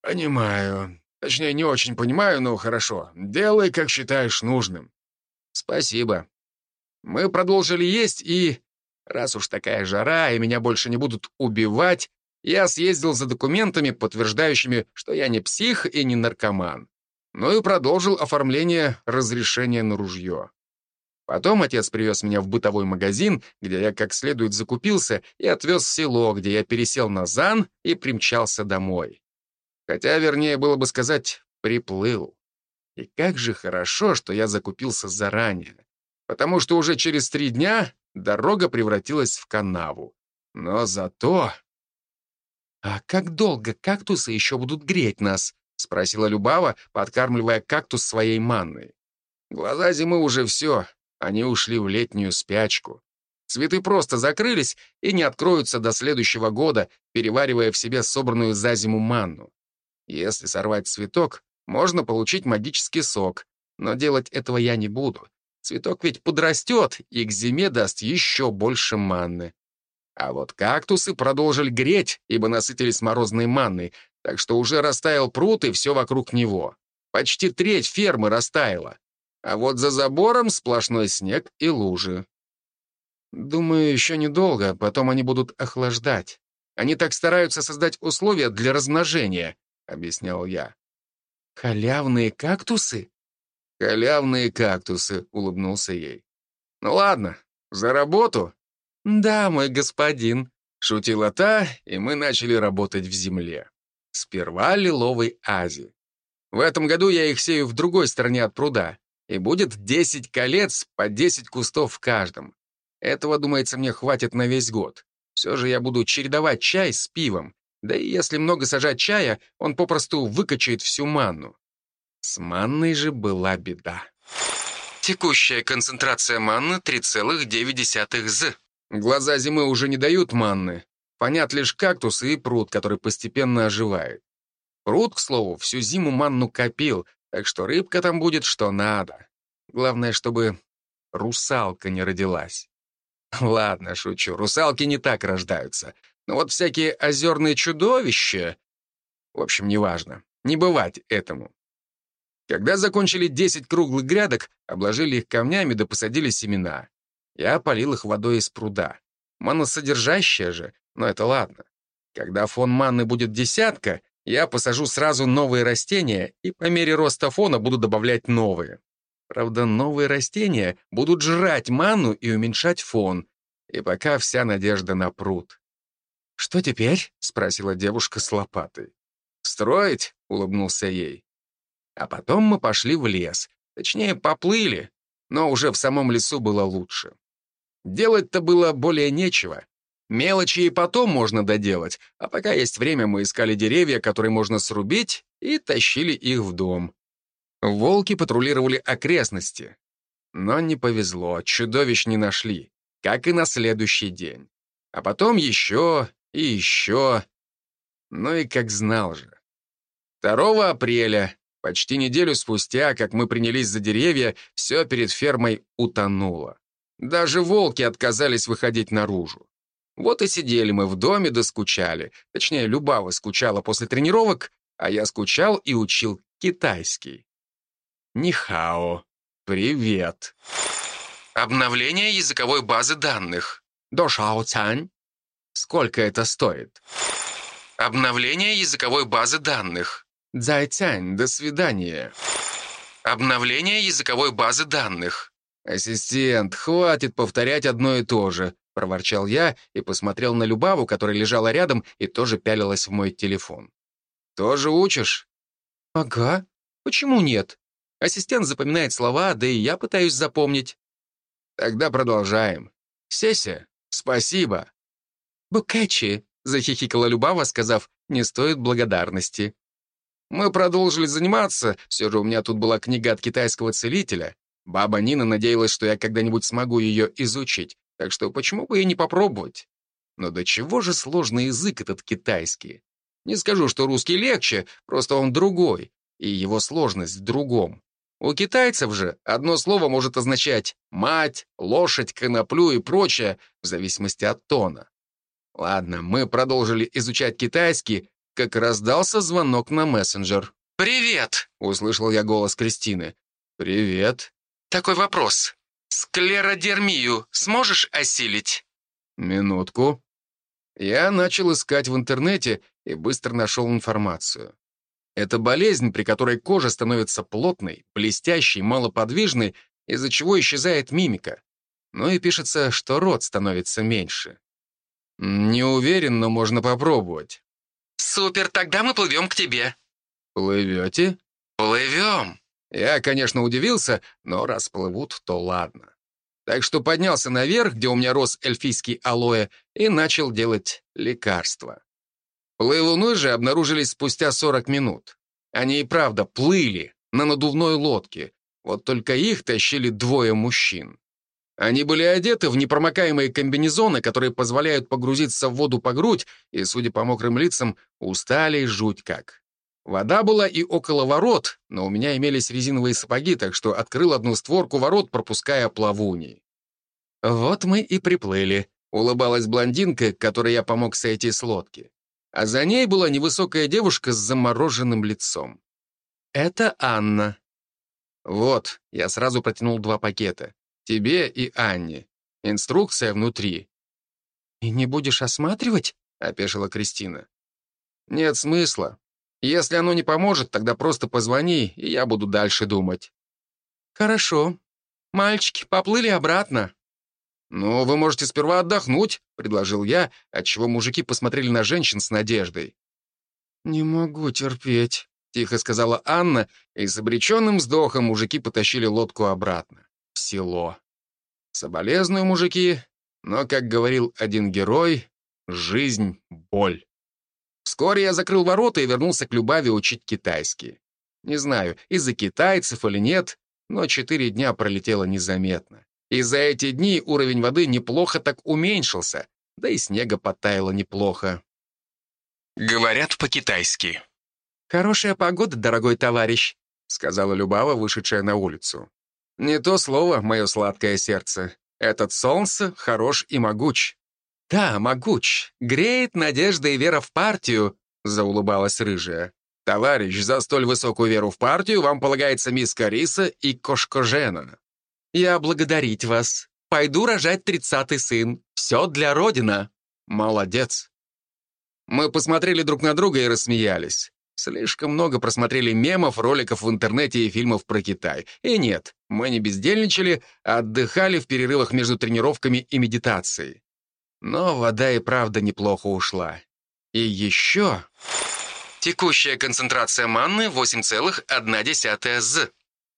Понимаю. Точнее, не очень понимаю, но хорошо. Делай, как считаешь нужным. Спасибо. Мы продолжили есть, и... Раз уж такая жара, и меня больше не будут убивать, я съездил за документами, подтверждающими, что я не псих и не наркоман. Ну и продолжил оформление разрешения на ружье. Потом отец привез меня в бытовой магазин, где я как следует закупился, и отвез в село, где я пересел на зан и примчался домой. Хотя, вернее, было бы сказать, приплыл. И как же хорошо, что я закупился заранее, потому что уже через три дня дорога превратилась в канаву. Но зато... «А как долго кактусы еще будут греть нас?» — спросила Любава, подкармливая кактус своей манной. «Глаза зимы уже все, они ушли в летнюю спячку. Цветы просто закрылись и не откроются до следующего года, переваривая в себе собранную за зиму манну. Если сорвать цветок, можно получить магический сок, но делать этого я не буду. Цветок ведь подрастет и к зиме даст еще больше манны. А вот кактусы продолжили греть, ибо насытились морозной манной, так что уже растаял пруд и все вокруг него. Почти треть фермы растаяла. А вот за забором сплошной снег и лужи. Думаю, еще недолго, потом они будут охлаждать. Они так стараются создать условия для размножения, объяснял я. Халявные кактусы? Халявные кактусы, улыбнулся ей. Ну ладно, за работу. Да, мой господин, шутила та, и мы начали работать в земле. Сперва лиловой ази. В этом году я их сею в другой стороне от пруда и будет 10 колец по 10 кустов в каждом. Этого, думается, мне хватит на весь год. Все же я буду чередовать чай с пивом, да и если много сажать чая, он попросту выкачает всю манну. С манной же была беда. Текущая концентрация манны 3,9 з. Глаза зимы уже не дают манны. Понят лишь кактусы и пруд, который постепенно оживает. Пруд, к слову, всю зиму манну копил, так что рыбка там будет что надо. Главное, чтобы русалка не родилась. Ладно, шучу, русалки не так рождаются. Но вот всякие озерные чудовища... В общем, неважно. Не бывать этому. Когда закончили 10 круглых грядок, обложили их камнями да посадили семена. Я полил их водой из пруда. Манносодержащая же, но это ладно. Когда фон манны будет десятка, я посажу сразу новые растения и по мере роста фона буду добавлять новые. Правда, новые растения будут жрать манну и уменьшать фон. И пока вся надежда на пруд. «Что теперь?» — спросила девушка с лопатой. «Строить?» — улыбнулся ей. А потом мы пошли в лес. Точнее, поплыли, но уже в самом лесу было лучше. Делать-то было более нечего. Мелочи и потом можно доделать, а пока есть время, мы искали деревья, которые можно срубить, и тащили их в дом. Волки патрулировали окрестности. Но не повезло, чудовищ не нашли, как и на следующий день. А потом еще и еще. Ну и как знал же. 2 апреля Почти неделю спустя, как мы принялись за деревья, все перед фермой утонуло. Даже волки отказались выходить наружу. Вот и сидели мы в доме да скучали. Точнее, Любава скучала после тренировок, а я скучал и учил китайский. Нихао. Привет. Обновление языковой базы данных. Дошао Цань. Сколько это стоит? Обновление языковой базы данных. Дзайцянь, до свидания. Обновление языковой базы данных. Ассистент, хватит повторять одно и то же, проворчал я и посмотрел на Любаву, которая лежала рядом и тоже пялилась в мой телефон. Тоже учишь? Ага. Почему нет? Ассистент запоминает слова, да и я пытаюсь запомнить. Тогда продолжаем. Сеся, спасибо. Букачи, захихикала Любава, сказав, не стоит благодарности. Мы продолжили заниматься, все же у меня тут была книга от китайского целителя. Баба Нина надеялась, что я когда-нибудь смогу ее изучить, так что почему бы и не попробовать? Но до чего же сложный язык этот китайский? Не скажу, что русский легче, просто он другой, и его сложность в другом. У китайцев же одно слово может означать «мать», «лошадь», «коноплю» и прочее, в зависимости от тона. Ладно, мы продолжили изучать китайский, как раздался звонок на мессенджер. «Привет!» — услышал я голос Кристины. «Привет!» «Такой вопрос. Склеродермию сможешь осилить?» «Минутку». Я начал искать в интернете и быстро нашел информацию. Это болезнь, при которой кожа становится плотной, блестящей, малоподвижной, из-за чего исчезает мимика. Ну и пишется, что рот становится меньше. Не уверен, но можно попробовать. «Супер, тогда мы плывем к тебе». «Плывете?» «Плывем». Я, конечно, удивился, но раз плывут, то ладно. Так что поднялся наверх, где у меня рос эльфийский алоэ, и начал делать лекарства. Плывуны же обнаружились спустя 40 минут. Они и правда плыли на надувной лодке, вот только их тащили двое мужчин. Они были одеты в непромокаемые комбинезоны, которые позволяют погрузиться в воду по грудь, и, судя по мокрым лицам, устали жуть как. Вода была и около ворот, но у меня имелись резиновые сапоги, так что открыл одну створку ворот, пропуская плавуни. «Вот мы и приплыли», — улыбалась блондинка, которой я помог сойти с лодки. А за ней была невысокая девушка с замороженным лицом. «Это Анна». «Вот», — я сразу протянул два пакета. Тебе и Анне. Инструкция внутри». «И не будешь осматривать?» — опешила Кристина. «Нет смысла. Если оно не поможет, тогда просто позвони, и я буду дальше думать». «Хорошо. Мальчики, поплыли обратно». «Ну, вы можете сперва отдохнуть», — предложил я, отчего мужики посмотрели на женщин с надеждой. «Не могу терпеть», — тихо сказала Анна, и с обреченным вздохом мужики потащили лодку обратно село. Соболезную, мужики, но, как говорил один герой, жизнь — боль. Вскоре я закрыл ворота и вернулся к Любави учить китайский. Не знаю, из-за китайцев или нет, но четыре дня пролетело незаметно. И за эти дни уровень воды неплохо так уменьшился, да и снега подтаяло неплохо. Говорят по-китайски. «Хорошая погода, дорогой товарищ», — сказала Любава, вышедшая на улицу. Не то слово, мое сладкое сердце. Этот солнце хорош и могуч. Да, могуч. Греет надежда и вера в партию, заулыбалась рыжая. Товарищ, за столь высокую веру в партию вам полагается мисс Кариса и Кошкожена. Я благодарить вас. Пойду рожать тридцатый сын. Все для Родина. Молодец. Мы посмотрели друг на друга и рассмеялись. Слишком много просмотрели мемов, роликов в интернете и фильмов про Китай. И нет, мы не бездельничали, а отдыхали в перерывах между тренировками и медитацией. Но вода и правда неплохо ушла. И еще... Текущая концентрация манны 8,1 з.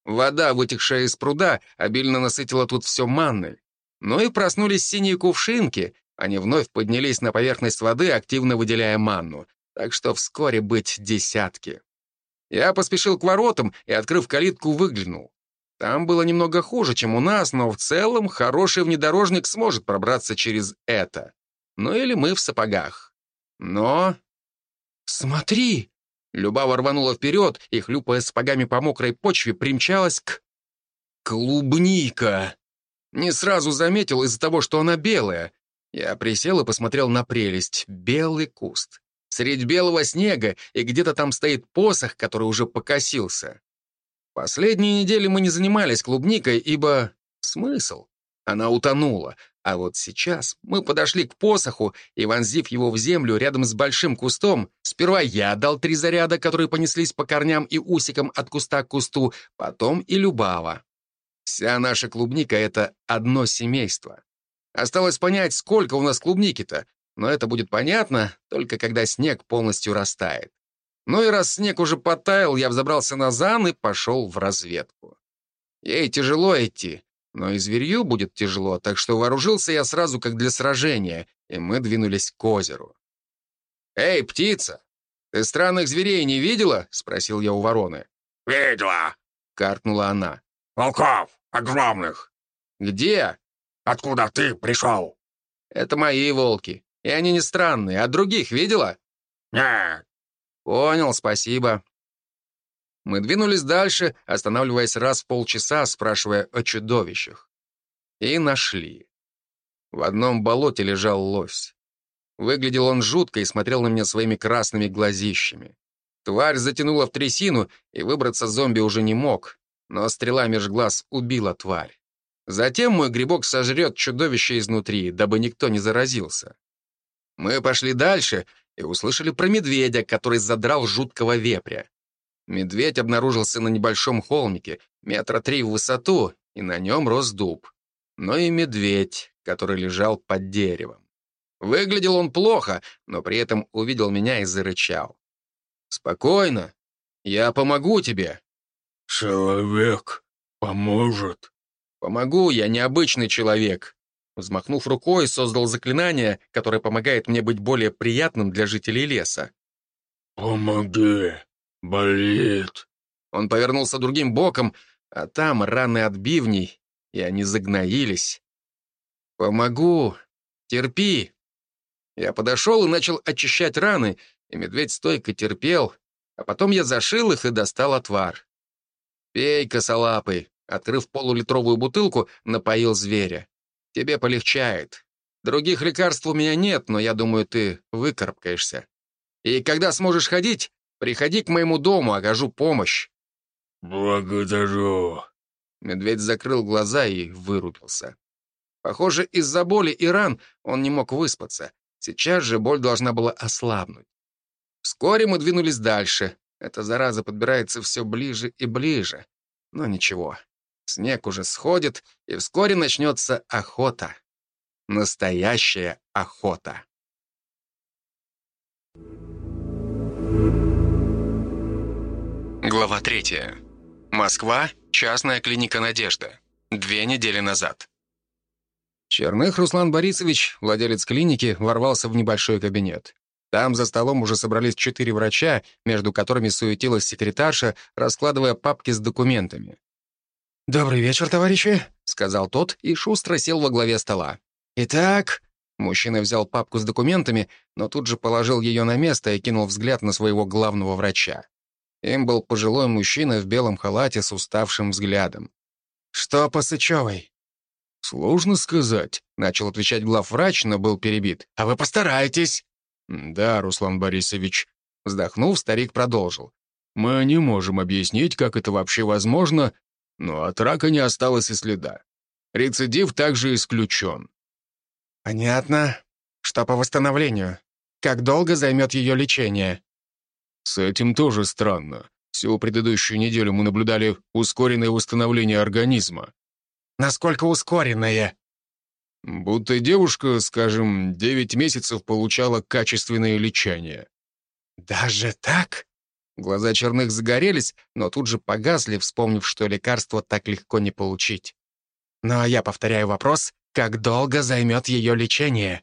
Вода, вытекшая из пруда, обильно насытила тут все манной. Ну и проснулись синие кувшинки. Они вновь поднялись на поверхность воды, активно выделяя манну. Так что вскоре быть десятки. Я поспешил к воротам и, открыв калитку, выглянул. Там было немного хуже, чем у нас, но в целом хороший внедорожник сможет пробраться через это. Ну или мы в сапогах. Но... «Смотри!» Любава рванула вперед и, хлюпая сапогами по мокрой почве, примчалась к... Клубника! Не сразу заметил из-за того, что она белая. Я присел и посмотрел на прелесть. Белый куст. Средь белого снега, и где-то там стоит посох, который уже покосился. Последние недели мы не занимались клубникой, ибо... Смысл? Она утонула. А вот сейчас мы подошли к посоху, и, вонзив его в землю рядом с большим кустом, сперва я дал три заряда, которые понеслись по корням и усикам от куста к кусту, потом и Любава. Вся наша клубника — это одно семейство. Осталось понять, сколько у нас клубники-то, но это будет понятно только когда снег полностью растает. Ну и раз снег уже потаял, я взобрался на зан и пошел в разведку. Ей тяжело идти, но и зверью будет тяжело, так что вооружился я сразу как для сражения, и мы двинулись к озеру. «Эй, птица, ты странных зверей не видела?» — спросил я у вороны. «Видела!» — каркнула она. «Волков! Огромных!» «Где?» «Откуда ты пришел?» «Это мои волки, и они не странные. А других видела?» «Нет». «Понял, спасибо». Мы двинулись дальше, останавливаясь раз в полчаса, спрашивая о чудовищах. И нашли. В одном болоте лежал лось. Выглядел он жутко и смотрел на меня своими красными глазищами. Тварь затянула в трясину, и выбраться зомби уже не мог, но стрела меж глаз убила тварь. Затем мой грибок сожрет чудовище изнутри, дабы никто не заразился. Мы пошли дальше и услышали про медведя, который задрал жуткого вепря. Медведь обнаружился на небольшом холмике, метра три в высоту, и на нем рос дуб. Но и медведь, который лежал под деревом. Выглядел он плохо, но при этом увидел меня и зарычал. «Спокойно. Я помогу тебе». «Человек поможет». «Помогу, я необычный человек». Взмахнув рукой, создал заклинание, которое помогает мне быть более приятным для жителей леса. «Помоги», «Болит». Он повернулся другим боком, а там раны от бивней, и они загноились. «Помогу. Терпи». Я подошел и начал очищать раны, и медведь стойко терпел, а потом я зашил их и достал отвар. «Пей, косолапый», открыв полулитровую бутылку, напоил зверя. «Тебе полегчает. Других лекарств у меня нет, но я думаю, ты выкарабкаешься. И когда сможешь ходить, Приходи к моему дому, окажу помощь». «Благодарю». Медведь закрыл глаза и вырубился. Похоже, из-за боли и ран он не мог выспаться. Сейчас же боль должна была ослабнуть. Вскоре мы двинулись дальше. Эта зараза подбирается все ближе и ближе. Но ничего, снег уже сходит, и вскоре начнется охота. Настоящая охота. Глава 3. Москва. Частная клиника «Надежда». Две недели назад. Черных Руслан Борисович, владелец клиники, ворвался в небольшой кабинет. Там за столом уже собрались четыре врача, между которыми суетилась секретарша, раскладывая папки с документами. «Добрый вечер, товарищи», — сказал тот и шустро сел во главе стола. «Итак...» Мужчина взял папку с документами, но тут же положил ее на место и кинул взгляд на своего главного врача. Им был пожилой мужчина в белом халате с уставшим взглядом. «Что по Сычевой?» «Сложно сказать», — начал отвечать главврач, но был перебит. «А вы постарайтесь». «Да, Руслан Борисович». Вздохнув, старик продолжил. «Мы не можем объяснить, как это вообще возможно, но от рака не осталось и следа. Рецидив также исключен». «Понятно. Что по восстановлению? Как долго займет ее лечение?» «С этим тоже странно. Всю предыдущую неделю мы наблюдали ускоренное восстановление организма». «Насколько ускоренное?» Будто девушка, скажем, 9 месяцев получала качественное лечение. «Даже так?» Глаза черных загорелись, но тут же погасли, вспомнив, что лекарство так легко не получить. «Ну а я повторяю вопрос, как долго займет ее лечение?»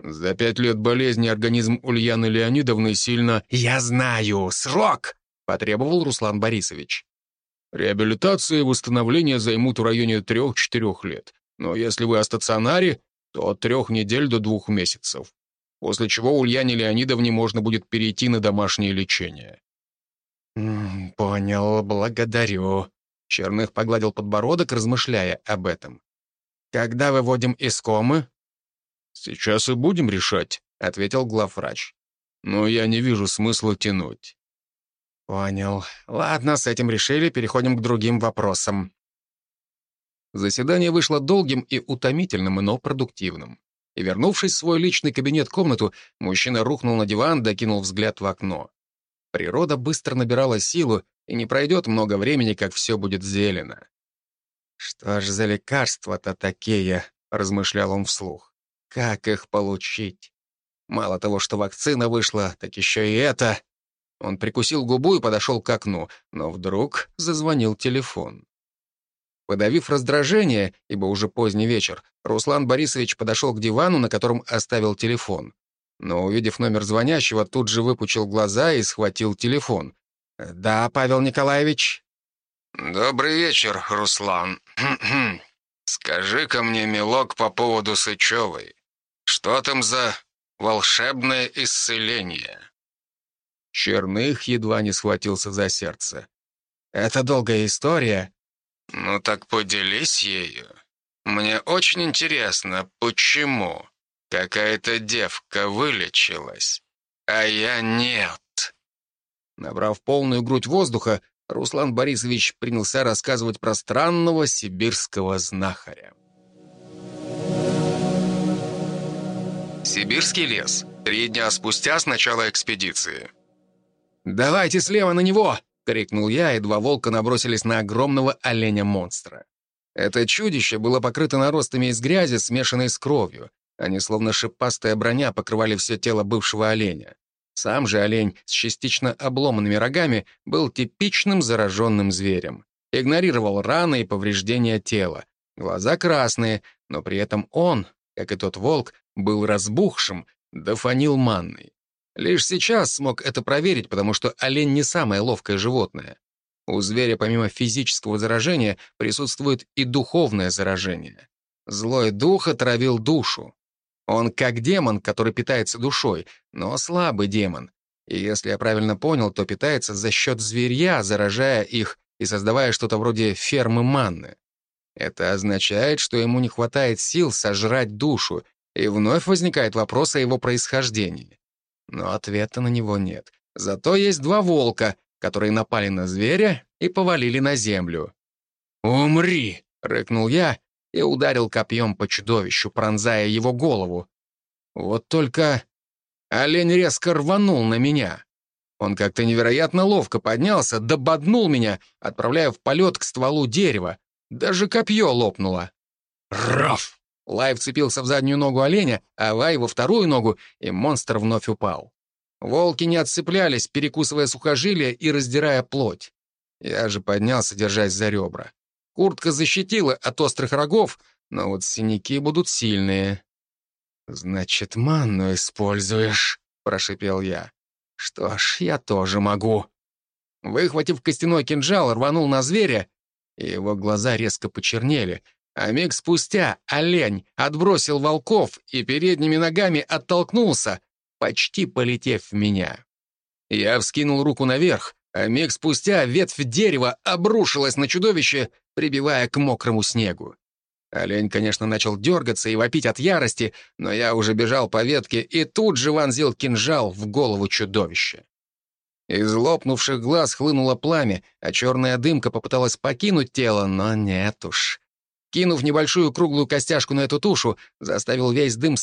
За пять лет болезни организм Ульяны Леонидовны сильно... «Я знаю! Срок!» — потребовал Руслан Борисович. Реабилитация и восстановление займут в районе трех-четырех лет. Но если вы о стационаре, то от трех недель до двух месяцев. После чего Ульяне Леонидовне можно будет перейти на домашнее лечение. «Понял, благодарю». Черных погладил подбородок, размышляя об этом. «Когда выводим из комы?» «Сейчас и будем решать», — ответил главврач. «Но я не вижу смысла тянуть». «Понял. Ладно, с этим решили, переходим к другим вопросам». Заседание вышло долгим и утомительным, но продуктивным. И, вернувшись в свой личный кабинет-комнату, мужчина рухнул на диван, докинул взгляд в окно. Природа быстро набирала силу, и не пройдет много времени, как все будет зелено. «Что ж за лекарства-то такие?» — размышлял он вслух. «Как их получить? Мало того, что вакцина вышла, так еще и это...» Он прикусил губу и подошел к окну, но вдруг зазвонил телефон. Подавив раздражение, ибо уже поздний вечер, Руслан Борисович подошел к дивану, на котором оставил телефон. Но, увидев номер звонящего, тут же выпучил глаза и схватил телефон. «Да, Павел Николаевич?» «Добрый вечер, Руслан. Скажи-ка мне, милок, по поводу Сычевой. Что там за волшебное исцеление?» Черных едва не схватился за сердце. «Это долгая история», «Ну так поделись ею. Мне очень интересно, почему какая-то девка вылечилась, а я нет». Набрав полную грудь воздуха, Руслан Борисович принялся рассказывать про странного сибирского знахаря. Сибирский лес. Три дня спустя с начала экспедиции. «Давайте слева на него!» — крикнул я, и два волка набросились на огромного оленя-монстра. Это чудище было покрыто наростами из грязи, смешанной с кровью. Они, словно шипастая броня, покрывали все тело бывшего оленя. Сам же олень с частично обломанными рогами был типичным зараженным зверем. Игнорировал раны и повреждения тела. Глаза красные, но при этом он, как и тот волк, был разбухшим, да фанил манной. Лишь сейчас смог это проверить, потому что олень не самое ловкое животное. У зверя помимо физического заражения присутствует и духовное заражение. Злой дух отравил душу. Он как демон, который питается душой, но слабый демон. И если я правильно понял, то питается за счет зверья, заражая их и создавая что-то вроде фермы манны. Это означает, что ему не хватает сил сожрать душу, и вновь возникает вопрос о его происхождении. Но ответа на него нет. Зато есть два волка, которые напали на зверя и повалили на землю. «Умри!» — рыкнул я и ударил копьем по чудовищу, пронзая его голову. Вот только олень резко рванул на меня. Он как-то невероятно ловко поднялся, дободнул меня, отправляя в полет к стволу дерева. Даже копье лопнуло. «Раф!» Лай вцепился в заднюю ногу оленя, а Вай во вторую ногу, и монстр вновь упал. Волки не отцеплялись, перекусывая сухожилия и раздирая плоть. Я же поднялся, держась за ребра. Куртка защитила от острых рогов, но вот синяки будут сильные. «Значит, манну используешь», — прошипел я. «Что ж, я тоже могу». Выхватив костяной кинжал, рванул на зверя, и его глаза резко почернели — а миг спустя олень отбросил волков и передними ногами оттолкнулся, почти полетев в меня. Я вскинул руку наверх, а миг спустя ветвь дерева обрушилась на чудовище, прибивая к мокрому снегу. Олень, конечно, начал дергаться и вопить от ярости, но я уже бежал по ветке и тут же вонзил кинжал в голову чудовища. Из лопнувших глаз хлынуло пламя, а черная дымка попыталась покинуть тело, но нет уж. Кинув небольшую круглую костяшку на эту тушу, заставил весь дым